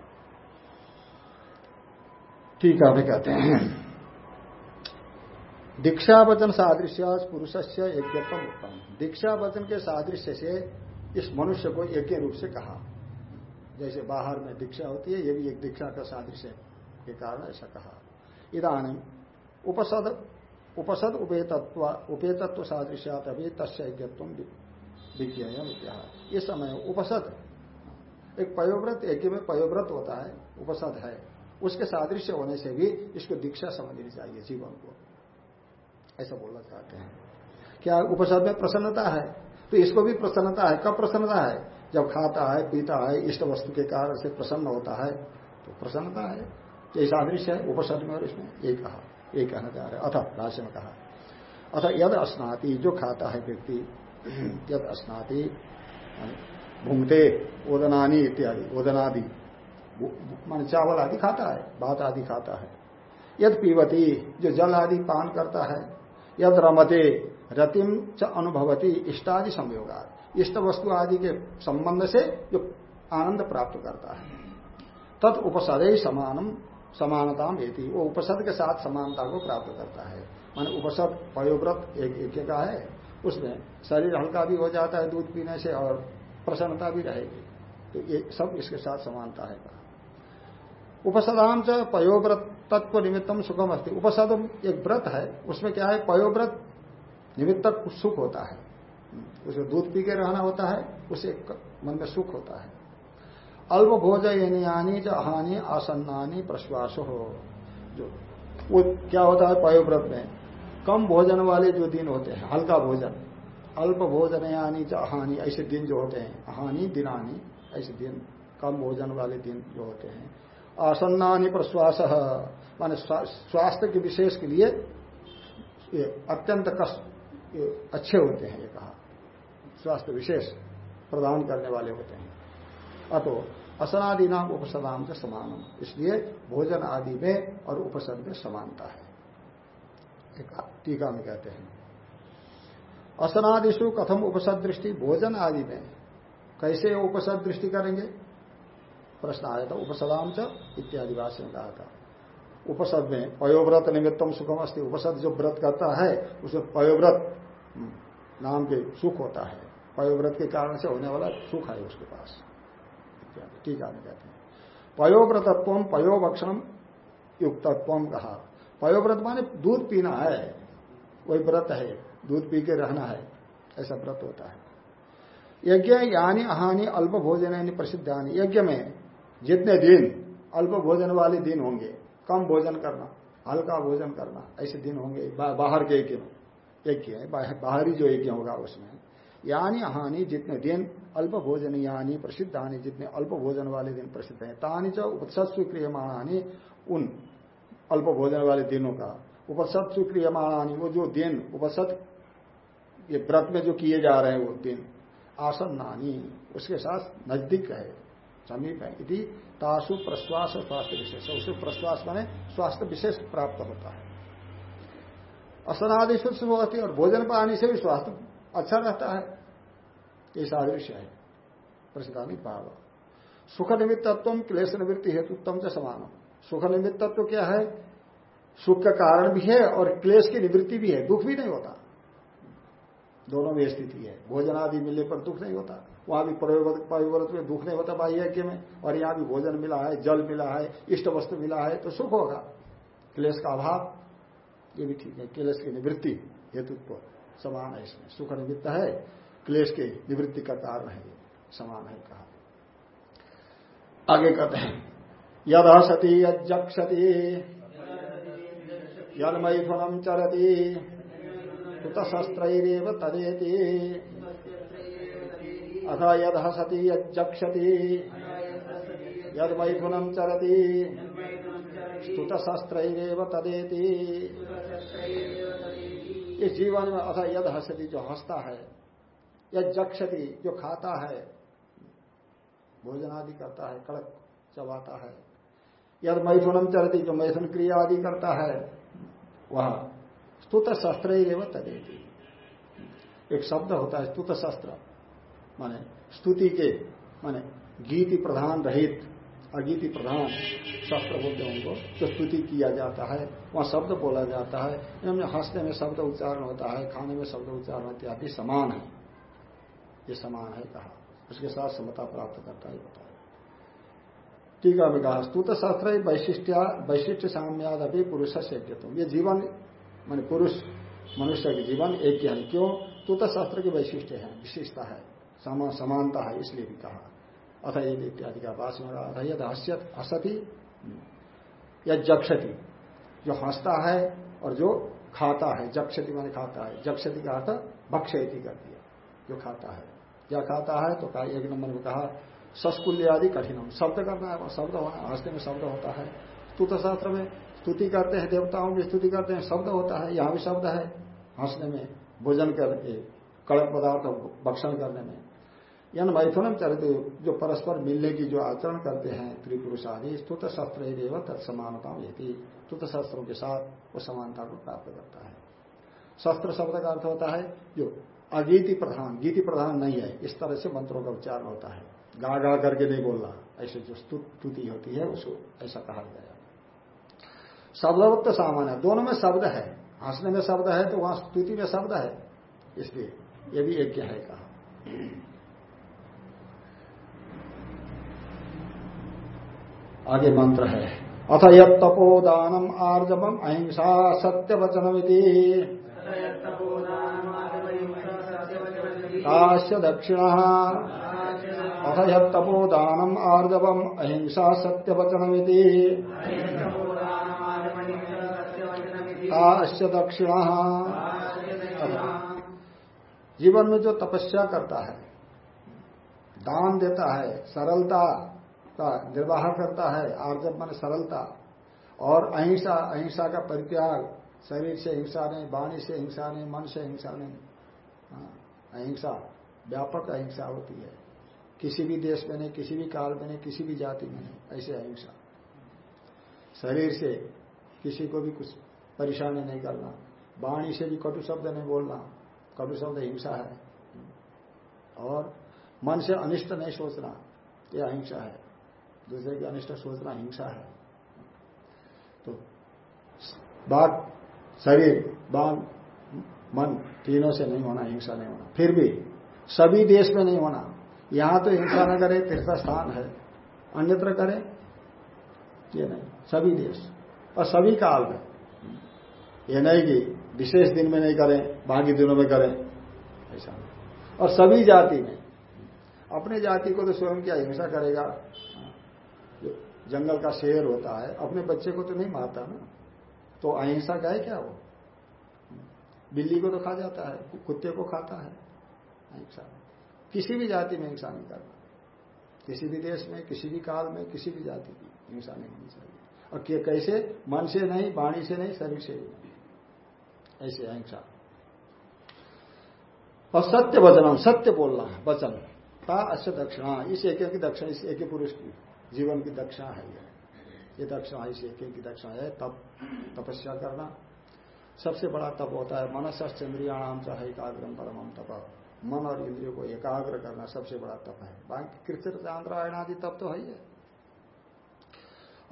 Speaker 1: ठीक है कहते हैं। दीक्षा वचन सादृश्य पुरुष से यज्ञत्म उत्तम। दीक्षा वचन के सादृश्य से इस मनुष्य को यज्ञ रूप से कहा। जैसे बाहर में दीक्षा होती है, ये भी एक दीक्षा का सादृश्य के कारण ऐसा कहा। इधानी उपसद उपसद उपेतत्व उपेतत्व सादृश्यात अभी तस्यज्ञत्व विज्ञा इस समय उपसद, एक पयोव्रत एक में पयोव्रत होता है, उपसद है। उसके सादृश्य होने से भी इसको दीक्षा समझनी चाहिए जीवन को। ऐसा बोलना चाहते हैं। क्या उपसद में प्रसन्नता है? तो इसको भी प्रसन्नता है। कब प्रसन्नता है? जब खाता है, पीता है, इष्ट वस्तु के कारण से प्रसन्न होता है तो प्रसन्नता है। ये सादृश्य है उपसर्ग में और इसमें एक कहा। एक कहना चाह रहे अथ राशि में कहा अथ यद स्नाति जो खाता है व्यक्ति, यद स्नाति भूंगते, ओदनानी इत्यादि, ओदनादि मान चावल आदि खाता है, भात आदि खाता है। यद पीवती जो जल आदि पान करता है, यद रमते रतिम च अनुभवती, इष्टादि संयोगा इष्ट वस्तु आदि के संबंध से जो आनंद प्राप्त करता है। तत् उपसद समानम समानता थी वो उपसद के साथ समानता को प्राप्त करता है। मान उपसद पयोव्रत एक यज्ञ का है। उसमें शरीर हल्का भी हो जाता है दूध पीने से और प्रसन्नता भी रहेगी। तो ये सब इसके साथ समानता है। उपसदाम च पयोव्रत तत्व निमित्तम सुखम अस्ति। उपसद एक व्रत है। उसमें क्या है? पयोव्रत निमित्त सुख होता है। उसे दूध पी के रहना होता है। उसे मन में सुख होता है। अल्प भोज यानी च हानि, आसन्नानी, प्रश्वास। हो जो वो क्या होता है? पयोव्रत में। कम भोजन वाले जो दिन होते हैं, हल्का भोजन। अल्प भोजन यानी च हानि, ऐसे दिन जो होते हैं। हानि, दिनानी, ऐसे दिन। कम भोजन वाले दिन जो होते हैं। आसन्नानी, प्रश्वास। माने स्वास्थ्य के विशेष के लिए अत्यंत कष्ट अच्छे होते हैं, ये कहा। स्वास्थ्य विशेष प्रदान करने वाले होते हैं। अतो असनादि नाम उपसदाम से समानम। इसलिए भोजन आदि में और उपसद में समानता है। टीका में कहते हैं। असनादिशु कथम उपसद दृष्टि भोजन आदि में। कैसे उपसद दृष्टि करेंगे? प्रश्न आया था उपसदाम च इत्यादि भाषण में कहा था। उपसद में पयोव्रत निमित्तम सुखम अस्थित उपसद जो व्रत करता है उसमें पयोव्रत हम्म, नाम के सुख होता है। पयोव्रत के कारण से होने वाला सुख है उसके पास। टीका में कहते हैं पयोव्रतत्व पयोभक्षण युक्तत्व कहा। पयोव्रत माने दूध पीना है, वही व्रत है, दूध पी के रहना है, ऐसा व्रत होता है। यज्ञ यानी अहानी अल्प भोजन यानी प्रसिद्धानी यज्ञ में जितने दिन अल्प भोजन वाले दिन होंगे, कम भोजन करना, हल्का भोजन करना, ऐसे दिन होंगे बाहर के यज्ञ यज्ञ बाहरी जो यज्ञ होगा उसमें, यानी हानि जितने दिन अल्प भोजन यानी प्रसिद्ध हानि जितने अल्प भोजन वाले दिन प्रसिद्ध है। तानी च उपसत्सु क्रियमाणानी उन अल्प भोजन वाले दिनों का। उपसत्सु क्रियमाणानी, वो जो दिन, उपसत ये व्रत में जो किए जा रहे हैं, वो दिन। आसन नानी उसके साथ नज़दीक है, समीप है। यदि तासु प्रश्वास और स्वास्थ्य विशेष। उससे प्रश्वास माने स्वास्थ्य विशेष प्राप्त होता है। असनादि शुद्ध होती और भोजन पानी से भी स्वास्थ्य अच्छा रहता है। ये सादृश्य है। प्रसिद्धानी भाव सुख निमित्तत्व क्लेश निवृत्ति हेतुत्तम से समान सुख निमित्तत्व क्या है? सुख का कारण भी है और क्लेश की निवृत्ति भी है। दुख भी नहीं होता। दोनों में स्थिति है। भोजन आदि मिलने पर दुख नहीं होता। वहाँ भी परिवर्त में दुख नहीं होता बाह्य यज्ञ में। और यहाँ भी भोजन मिला है, जल मिला है, इष्ट वस्तु मिला है तो सुख होगा। क्लेश का अभाव, ये भी ठीक है। क्लेश की निवृत्ति, हेतुत्व, समान है इसमें। सुख निमित्त है। क्लेश के निवृत्ति का कारण है, समान है कहा। आगे कहते हैं यद सती यक्षति यद मैथुनम चरती कुतशस्त्र तदेति। अथ यद हसति यक्षति यद मैथुनम चरती स्तुतशस्त्र तदेति। इस जीवन में अथ यद हसती जो हंसता है यद जक्षति, जो खाता है भोजन आदि करता है, कड़क चबाता है। यद मैथुनम चलती जो मैथुन क्रिया आदि करता है, वह स्तुत शस्त्र तदेती। एक शब्द होता है स्तुत शस्त्र माने स्तुति के, माने गीति प्रधान रहित, अगीति प्रधान शस्त्र बोलते हैं उनको, जो स्तुति किया जाता है, वहाँ शब्द बोला जाता है। हंसने में शब्द उच्चारण होता है, खाने में शब्द उच्चारण इत्यादि समान है। ये समान है कहा। उसके साथ समता प्राप्त करता है है टीका में कहा स्तुत शास्त्र वैशिष्ट्या वैशिष्ट साम्याद अभी पुरुष से ये जीवन मान पुरुष मनुष्य के जीवन एक है क्यों? स्तुत शास्त्र की वैशिष्ट है विशिष्टता है समा, समानता है इसलिए भी कहा। अथ यद इत्यादि का पास में यद हस्यत हसती या जक्षति जो हंसता है और जो खाता है जक्षति माने खाता है। जक्षति का अर्थ भक्षयति कर दिया जो खाता है। क्या कहता है? तो कहा, एक नंबर में कहा, सस्कुल्य आदि कठिन शब्द करना है, शब्द होना हंसने में शब्द होता है। स्तुत शास्त्र में स्तुति करते हैं, देवताओं की स्तुति करते हैं, शब्द होता है, यहाँ भी शब्द है। हंसने में भोजन करके, कड़क पदार्थ भक्षण करने में। यन मैथुनम चरित्र जो परस्पर मिलने की जो आचरण करते हैं, त्रिपुरुष आदि, स्तुत शस्त्र तत्समानता यदि स्तुत शस्त्रों के साथ वो समानता को प्राप्त करता है। शस्त्र शब्द का अर्थ होता है, जो अगीति प्रधान, गीति प्रधान नहीं है। इस तरह से मंत्रों का उच्चारण होता है। गा गा करके नहीं बोलना। ऐसे जो स्तुति होती है, उसको ऐसा कहा गया शब्दवत्त सामान्य। दोनों में शब्द है। हंसने में शब्द है तो वहाँ स्तुति में शब्द है। इसलिए ये भी यज्ञ है कहा। आगे मंत्र है। अथ यद तपोदानम आर्जवम अहिंसा सत्य वचनमिति काश्य दक्षिण अथ यद तपोदानम आर्जवम अहिंसा सत्य वचनमिति काश्य दक्षिण जीवन में जो तपस्या करता है दान देता है सरलता का निर्वाह करता है आर्जव मन सरलता और अहिंसा अहिंसा का परित्याग शरीर से हिंसा नहीं वाणी से हिंसा नहीं मन से हिंसा नहीं। हाँ, अहिंसा, व्यापक अहिंसा होती है। किसी भी देश में नहीं, किसी भी काल में नहीं, किसी भी जाति में नहीं, ऐसे अहिंसा। शरीर से किसी को भी कुछ परेशानी नहीं करना। वाणी से भी कटु शब्द नहीं बोलना, कटु शब्द हिंसा है। और मन से अनिष्ट नहीं सोचना यह अहिंसा है। दूसरे की अनिष्ट सोचना हिंसा है। तो बात, शरीर, बाण मन तीनों से नहीं होना, हिंसा नहीं होना। फिर भी सभी देश में नहीं होना। यहाँ तो हिंसा न करे, तीर्थ स्थान है। अन्यत्र करें, ये नहीं। सभी देश। और सभी काल में। ये नहीं कि विशेष दिन में नहीं करें, बाकी दिनों में करें। ऐसा और सभी जाति में। अपने जाति को तो स्वयं क्या हिंसा करेगा? जो जंगल का शेर होता है, अपने बच्चे को तो नहीं मारता ना। तो अहिंसा का है क्या वो? बिल्ली को तो खा जाता है कुत्ते को खाता है। अहिंसा किसी भी जाति में हिंसा नहीं करना किसी भी देश में, किसी भी काल में, किसी भी जाति की हिंसा नहीं होनी चाहिए। और कैसे? मन से नहीं, वाणी से नहीं, शरीर से ऐसे अहिंसा और सत्य वचन सत्य बोलना वचन। ता अश्य दक्षिणा, इस एक की दक्षिण, इस एक पुरुष की, जीवन की दक्षिणा है ये। ये दक्षिणा एक की दक्षिणा है, तप, तपस्या करना। सबसे बड़ा तप होता है मनस इंद्रियाणाम चाहे एकाग्रम परम तप। मन और इंद्रियों को एकाग्र करना सबसे बड़ा तप है। बाकी कृष्ण आदि तप तो है ही है।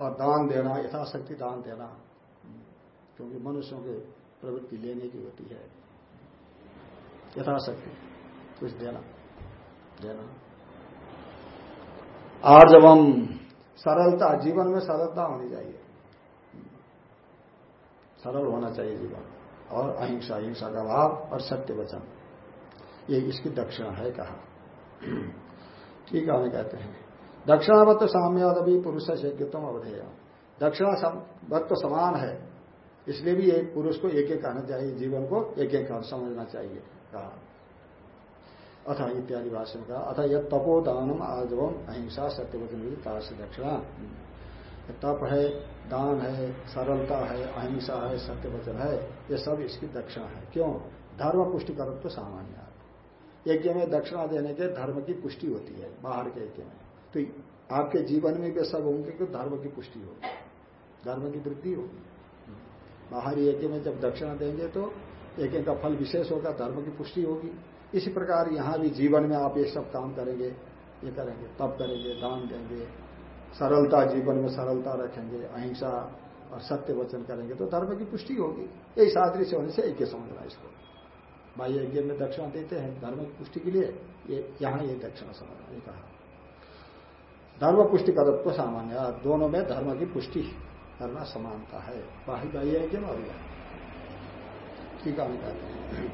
Speaker 1: और दान देना, यथाशक्ति दान देना, क्योंकि मनुष्यों के प्रवृत्ति लेने की होती है। यथाशक्ति, कुछ देना देना। आर्जवम सरलता, जीवन में सरलता होनी चाहिए। सरल होना चाहिए जीवन और अहिंसा अहिंसा का भाव और सत्य वचन। ये इसकी दक्षिणा है कहा। ठीक है हमें कहते हैं। दक्षिणावत्व साम्यवाद अभी पुरुष से यज्ञत्व अवधेय। दक्षिणा तो समान है। इसलिए भी एक पुरुष को एक एक कहना चाहिए, जीवन को एक एक समझना चाहिए, कहा। अथ इत्यादि भाषण का अथ यह तपोदानम आजवम अहिंसा सत्यवचन दक्षिणा। तप है, दान है, सरलता है, अहिंसा है, सत्यवचन है, ये सब इसकी दक्षिणा है। क्यों? धर्म पुष्टि करो तो सामान्य यज्ञ में दक्षिणा देने के धर्म की पुष्टि होती है, बाहर के यज्ञ में। तो आपके जीवन में भी सब होंगे कि धर्म की पुष्टि होगी। धर्म की वृद्धि होगी। बाहरी यज्ञ में जब दक्षिणा देंगे तो यज्ञ का फल विशेष होगा, धर्म की पुष्टि होगी। इसी प्रकार यहाँ भी जीवन में आप ये सब काम करेंगे, ये करेंगे, तप करेंगे, दान देंगे सरलता, जीवन में सरलता रखेंगे, अहिंसा और सत्य वचन करेंगे तो धर्म की पुष्टि होगी। यही सादृश्य होने से एक समझना इसको। भाई यज्ञ में दक्षिणा देते हैं, धर्म की पुष्टि के लिए ये, यहाँ ये दक्षिणा समझना ये कहा। धर्म पुष्टि पदत्व सामान्य दोनों में धर्म की पुष्टि करना समानता है। बाह्य बाह्य यज्ञ और ठीक है कहते हैं।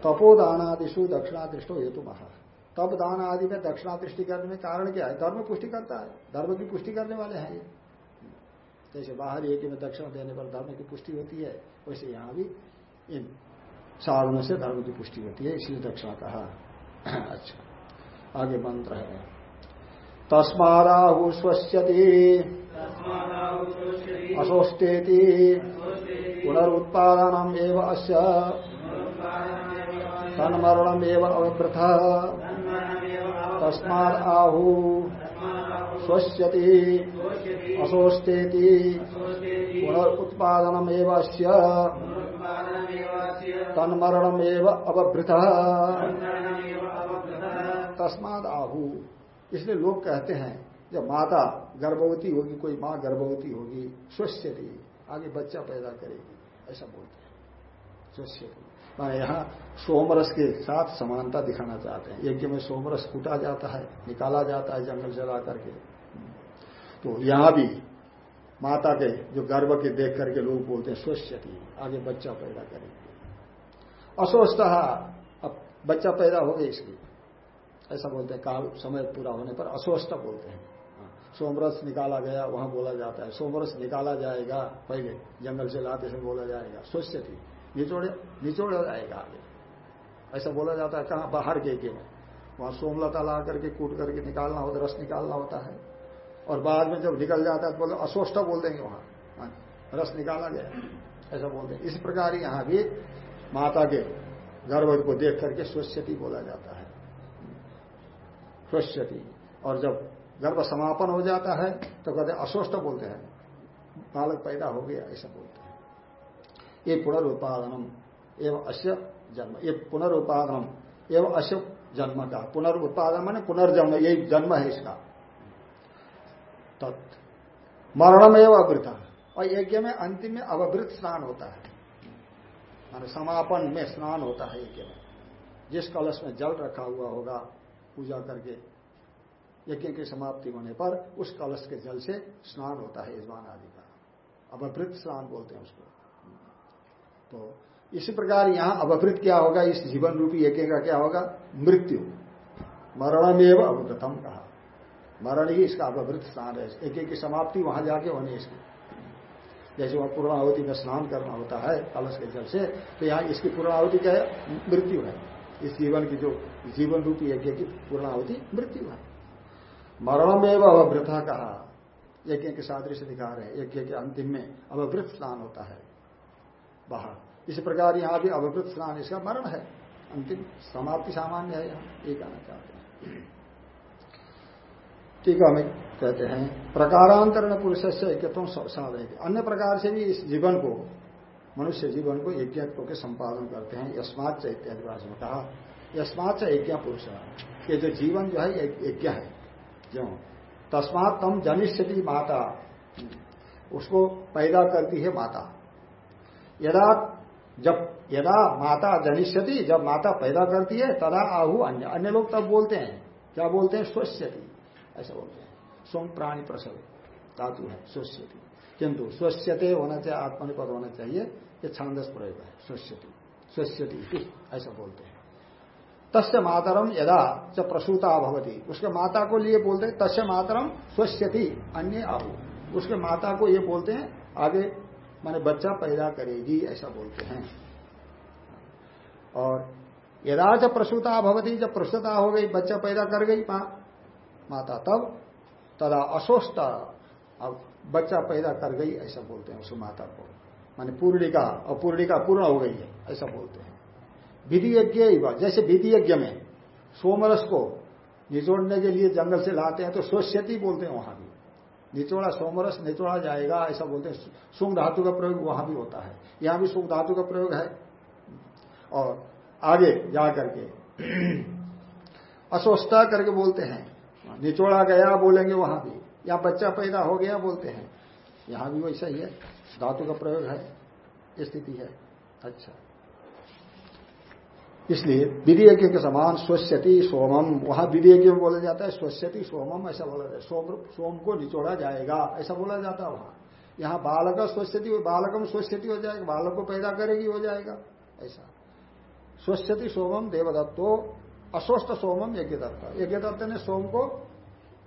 Speaker 1: तपोदानादिशु दक्षिणा दृष्टो हेतु महा तप दान आदि में दक्षिणा दृष्टि करने में कारण क्या है? धर्म पुष्टि करता है। धर्म की पुष्टि करने वाले हैं ये। जैसे बाहर एक में दक्षिणा देने पर धर्म की पुष्टि होती है वैसे यहाँ भी इन साधनों से धर्म की पुष्टि होती है इसलिए दक्षिणा कहा। अच्छा आगे मंत्र है। तस्माराहु स्वस्यति। अशोस्तेति पुनरुत्पादनम एवं अस्य। तन्मरणम एवं तस्माद आहु। स्वस्यति असोस्तेति पुनरुत्पादनम तन्मरणम अवभृत। तस्माद आहु। इसलिए लोग कहते हैं, जब माता गर्भवती होगी, कोई माँ गर्भवती होगी स्वस्थ्यति आगे बच्चा पैदा करेगी। ऐसा बोलते हैं। स्वस्थ्यति माने यहाँ सोमरस के साथ समानता दिखाना चाहते हैं। यज्ञ में सोमरस कूटा जाता है निकाला जाता है जंगल जला करके। तो यहाँ भी माता के जो गर्भ के देख करके लोग बोलते हैं स्वस्थ्यति आगे बच्चा पैदा करेंगे अस्वस्थ अब बच्चा पैदा हो गया इसकी। ऐसा बोलते हैं काल समय पूरा होने पर अस्वस्थ बोलते हैं। हाँ, सोमरस निकाला गया वहाँ बोला जाता है सोमरस निकाला जाएगा पहले जंगल से लाते से बोला जाएगा थी। निचोड़े निचोड़ा जाएगा आगे। ऐसा बोला जाता है कहाँ? बाहर के के में। वहाँ सोमलता ला करके कूट करके निकालना होता रस निकालना होता है। और बाद में जब निकल जाता है तो बोले अस्वस्थ बोल देंगे वहाँ। हाँ, रस निकाला गया ऐसा बोलते हैं इस प्रकार यहाँ भी माता के गर्भ को देख करके स्वच्छति बोला जाता है। स्वच्छति और जब गर्भ समापन हो जाता है तो कहते अस्वस्थ बोलते हैं। बालक पैदा हो गया ऐसा बोलते ये पुनरुत्पादनम, एवं अश्य जन्म, ये पुनरुत्पादनम, एवं अश्य जन्म का। पुनरुत्पादन माने पुनर्जन्म यही जन्म है इसका। तत्। मरणम एवं अवृत। और यज्ञ में अंतिम में अवृत स्नान होता है। मान समापन में स्नान होता है यज्ञ में। जिस कलश में जल रखा हुआ होगा, पूजा करके, यज्ञ की समाप्ति होने पर उस कलश के जल से स्नान होता है यजमान आदि का। अवभृत स्नान बोलते हैं उसको। तो इसी प्रकार यहाँ अवभृत क्या होगा? इस जीवन रूपी यज्ञ का क्या होगा? मृत्यु। मरणमेव अवगतम कहा। मरण ही इसका अवभृत स्नान है। एक एक की समाप्ति वहाँ जाके होने इसकी। जैसे वहाँ पूर्णावती में स्नान करना होता है, कलश के जल से तो यहाँ इसकी पूर्णावती क्या है? मृत्यु है। इस जीवन की जो जीवन रूपी यज्ञ की पूर्णावती मृत्यु है। मरणमेव अवभृता कहा। यज्ञ के सादृश्य दिखा रहे यज्ञ के अंतिम में अवभृत स्नान होता है। बाहर इसी प्रकार यहाँ भी अवभृत स्नान, इसका मरण है। अंतिम समाप्ति सामान्य है यहाँ, ये कहना चाहते हैं। टीका में कहते हैं, प्रकारांतरण पुरुष से यज्ञत्व साधन अन्य प्रकार से भी इस जीवन को, मनुष्य जीवन को यज्ञत्व के संपादन करते हैं। यस्माच इत्यादि भाषा में कहा यस्माच यज्ञ पुरुष। ये जो जीवन जो है यज्ञ है। क्यों तस्मात तम जनिष्यति माता। उसको पैदा करती है माता। यदा जब, यदा माता जनिष्यति, जब माता पैदा करती है, तदा आहु अन्य अन्य लोग तब बोलते हैं। क्या बोलते हैं? स्वस्थ्यति ऐसा बोलते हैं। सोम प्राणी प्रसव, धातु है स्वस्थ्यति किंतु स्वस्थ्यते होना चाहिए, आत्मनिपद होना चाहिए, ये छांदस प्रयोग है स्वस्थ्यति स्वस्थ्यति ऐसा बोलते हैं। तस्य मातरम यदा च प्रसूता भवती, उसके माता को लिए बोलते हैं, तस्य मातरम स्वस्थ्यति अन्य आहु। उसके माता को ये बोलते हैं, आगे माने बच्चा पैदा करेगी, ऐसा बोलते हैं। और यदा च प्रसूता भवती, जब प्रसूता हो गई, बच्चा पैदा कर गई माँ, माता तब, तदा अशोष्ट अब बच्चा पैदा कर गई, ऐसा बोलते हैं उस माता को। माने पूर्णिका और पूर्णिका पूर्ण हो गई है, ऐसा बोलते हैं। विधि यज्ञ जैसे विधि यज्ञ में सोमरस को निचोड़ने के लिए जंगल से लाते हैं तो स्वस्यति बोलते हैं वहाँ भी। निचोड़ा सोमरस, निचोड़ा जाएगा, ऐसा बोलते हैं। सुंग धातु का प्रयोग वहाँ भी होता है। यहाँ भी सुख धातु का प्रयोग है। और आगे जा करके, अस्वस्था करके बोलते हैं। निचोड़ा गया बोलेंगे वहाँ भी। या बच्चा पैदा हो गया बोलते हैं। यहाँ भी वैसा ही है। धातु का प्रयोग है। स्थिति है। अच्छा। इसलिए यज्ञ के समान स्वस्यति सोमम। वहाँ यज्ञ में बोला जाता है स्वस्यति सोमम, ऐसा बोला जाता है। सोम सोम को निचोड़ा जाएगा, ऐसा बोला जाता है वहाँ। यहाँ बालक स्वस्यति बालकम स्वस्यति हो जाएगा, बालक को पैदा करेगी, हो जाएगा, ऐसा। स्वस्यति सोमम देवदत्तो, अस्वस्थ सोमम यज्ञ दत्त यज्ञ दत्त ने सोम को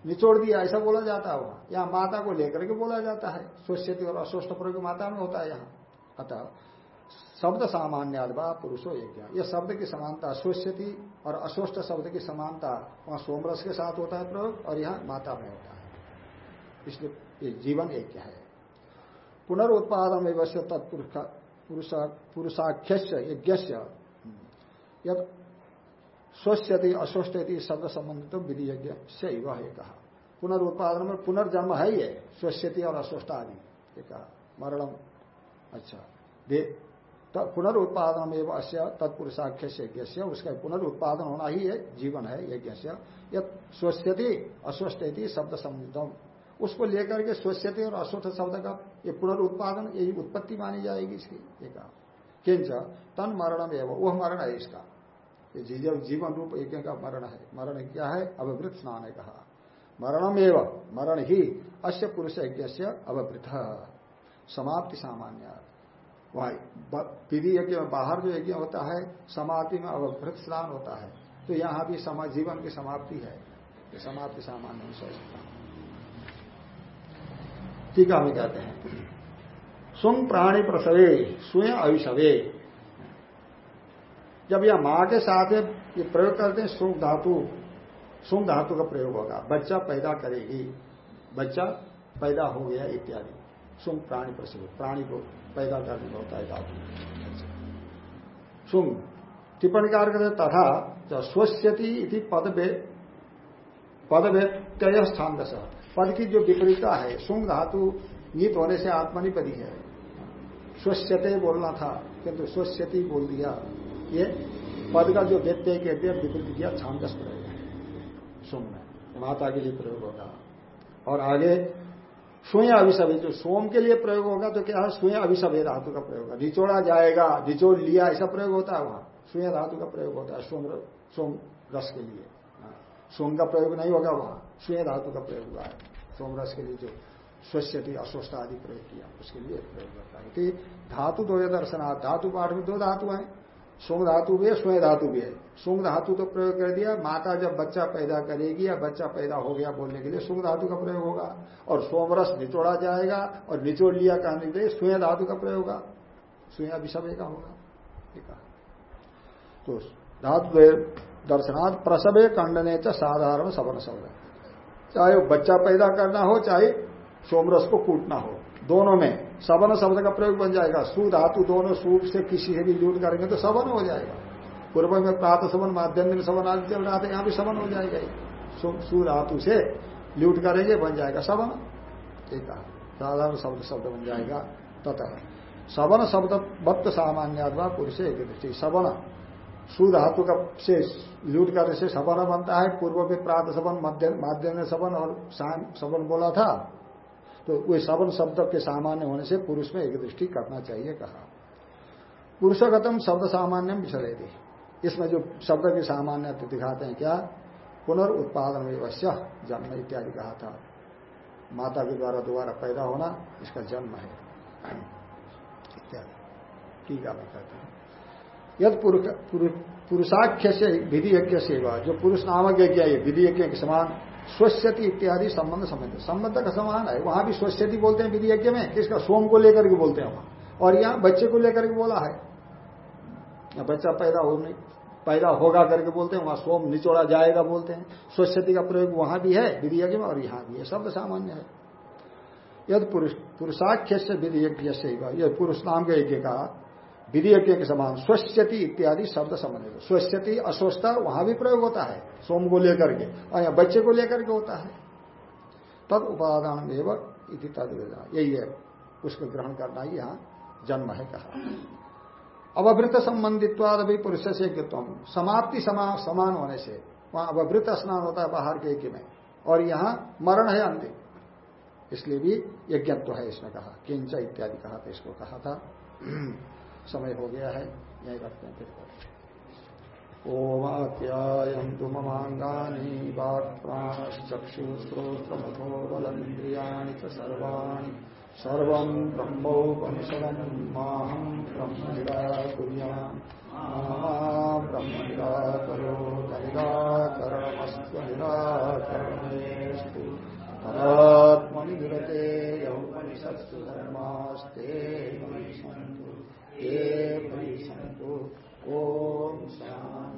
Speaker 1: निचोड़ दिया, ऐसा बोला जाता है वहाँ। यहाँ माता को लेकर के बोला जाता है, स्वस्यति और अस्वस्थ प्रयोग माता में होता है यहाँ। अतः शब्द सामान्य अथवा पुरुषो यज्ञ। यह शब्द की समानता स्वस्यति और अस्वस्थ शब्द की समानता वहाँ सोमरस के साथ होता है प्रयोग और यहाँ माता में होता है। इसलिए जीवन यज्ञ है। पुनरुत्पादन तत्पुरुषाख्य यज्ञ स्वस्थति अस्वस्थति शब्द संबंधित विधि यज्ञ से वह कहा पुनर्उत्पादन में पुनर्जन्म है है स्वस्थति और अस्वस्थ आदि। ये कहा मरणम। अच्छा। दे पुनर्उत्पादन एवं अश्य तत्पुरुषाख्य से यज्ञ उसका पुनर्उत्पादन होना ही है जीवन है यज्ञ से यह स्वस्थति अस्वस्थति शब्द संबंधितम उसको लेकर के स्वच्छते और अस्वस्थ शब्द का ये पुनरुत्पादन यही उत्पत्ति मानी जाएगी इसकी कहा। किंच तन मरणम एवं, वह मरण है इसका। ये जीवन रूप यज्ञ का मरण है, मरण क्या है? अववृत स्नान है कहा। मरणम एवं, मरण ही अश्य पुरुष यज्ञ से समाप्ति सामान्य विधि यज्ञ में बाहर जो यज्ञ होता है, समाप्ति में अवभृत स्नान होता है। तो यहाँ भी जीवन की समाप्ति है। तो समाप्ति सामान्य सोचता टीका में कहते हैं। सुंग प्राणी प्रसवे सुय अविषवे जब यह माँ के साथ ये प्रयोग करते हैं सुंग धातु सुंग धातु का प्रयोग होगा। बच्चा पैदा करेगी, बच्चा पैदा हो गया, इत्यादि। सुंग प्राणी प्रसिद्ध प्राणी को पैदा करने का होता है। धातु सुंग टिप्पणीकार करते तथा स्वस्यति इति पद पद व्यत्यय स्थान दशा पद की जो विपरीता है, सुंग धातु नीत होने से आत्मनिपदी है। स्वस्यते बोलना था, किंतु स्वस्यति बोल दिया। ये पद का जो व्यत्यय कहते हैं विपरीत किया, छांदस प्रयोग है। सुम में, माता के लिए प्रयोग होगा। और आगे सुय अभिसभे जो सोम के लिए प्रयोग होगा तो क्या है? सुय अभिसभे धातु का प्रयोग होगा। निचोड़ा जाएगा, निचोड़ लिया, ऐसा प्रयोग होता है वहाँ? सुय धातु का प्रयोग होता है, सोम सोम रस के लिए। सोम का प्रयोग नहीं होगा वहाँ। स्वयं धातु का प्रयोग हुआ है। सोम रस के लिए जो स्वस्यति, अस्वस्थ आदि प्रयोग किया, उसके लिए प्रयोग करता है। कि धातु दो दर्शनाथ धातु पाठ में दो धातु है। सोम धातु भी है, स्वयं धातु भी है। सुंग धातु तो प्रयोग कर दिया माता जब बच्चा पैदा करेगी या बच्चा पैदा हो गया बोलने के लिए सुंग धातु का प्रयोग होगा। और सोमरस निचोड़ा जाएगा और निचोड़ लिया कहने के लिए स्वयं धातु का प्रयोग होगा। स्वयं अभिषय का होगा। ठीक है। तो धातु दर्शनाथ प्रसवे खंडने च साधारण सवन शब्द चाहे बच्चा पैदा करना हो, चाहे सोमरस को कूटना हो। दोनों में सवन शब्द का प्रयोग बन जाएगा। सु धातु दोनों सूप से किसी से भी यूज़ करेंगे तो सवन हो जाएगा। पूर्व में प्रात सवन माध्यम में सवन आदि चल रहा था यहाँ भी सवन हो जाएगा सु धातु से ल्यूट करेंगे, बन जाएगा सवन ठीक है। साधारण शब्द शब्द बन जाएगा। तथा सवन शब्द भक्त सामान्य पुरुष एक दृष्टि। सवन सुधातु का से लूट करने से सवन बनता है। पूर्व में प्रात सवन माध्यम सवन और सवन बोला था। तो वे सवन शब्द के सामान्य होने से पुरुष में एक दृष्टि करना चाहिए कहा। पुरुषगतम शब्द सामान्य विचले दी इसमें जो शब्द की सामान्य दिखाते हैं क्या? पुनर्उत्पादन व्यवस्था जन्म इत्यादि कहा था। माता के द्वारा दोबारा पैदा होना, इसका जन्म है। इत्यादि। कहते हैं। यद पुरुषाख्य से विधि यज्ञ सेवा जो पुरुष नामक यज्ञ है विधि यज्ञ के समान स्वस्यति इत्यादि संबंध संबंध। संबंध का समान है। वहाँ भी स्वस्यति बोलते हैं विधि यज्ञ में। किसका? सोम को लेकर के बोलते हैं वहाँ। और यहाँ बच्चे को लेकर के बोला है। बच्चा पैदा हो नहीं, पैदा होगा करके बोलते हैं, वहाँ सोम निचोड़ा जाएगा बोलते हैं। स्वस्यति का प्रयोग वहाँ भी है, विधि यज्ञ में और यहाँ भी है। शब्द सामान्य है। यद पुरुष पुरुषाख्य से विधि यज्ञ से पुरुष नाम का यज्ञ का विधि के समान स्वस्थति इत्यादि शब्द संबंधित स्वस्थति अस्वस्थ वहाँ भी प्रयोग होता है, सोम को लेकर के, और यहाँ बच्चे को लेकर के होता है। तद उपादान इति तद यही है, उसको ग्रहण करना ही यहाँ जन्म है कहा। अवभृत संबंधित्वाद भी पुरुष से समाप्ति समान होने से वहाँ अवभृत स्नान होता है बाहर के एक में, और यहाँ मरण है अंतिम। इसलिए भी यज्ञत्व है इसमें कहा, किंच इत्यादि कहा था, इसको कहा था। समय हो गया है, यही रखते हैं। फिर ओमाप्यायन्तु ममाङ्गानि वाक्प्राणश्चक्षुश्रोत्रमथो बलमिन्द्रियाणि च सर्वाणि। सर्वम् ब्रह्मोपनिषदम् माहम् ब्रह्म निराकुर्याम् ब्रह्म निराकरो निराकरणमस्तु यौपनिषत्सु धर्मास्ते ये भई ओम शांति।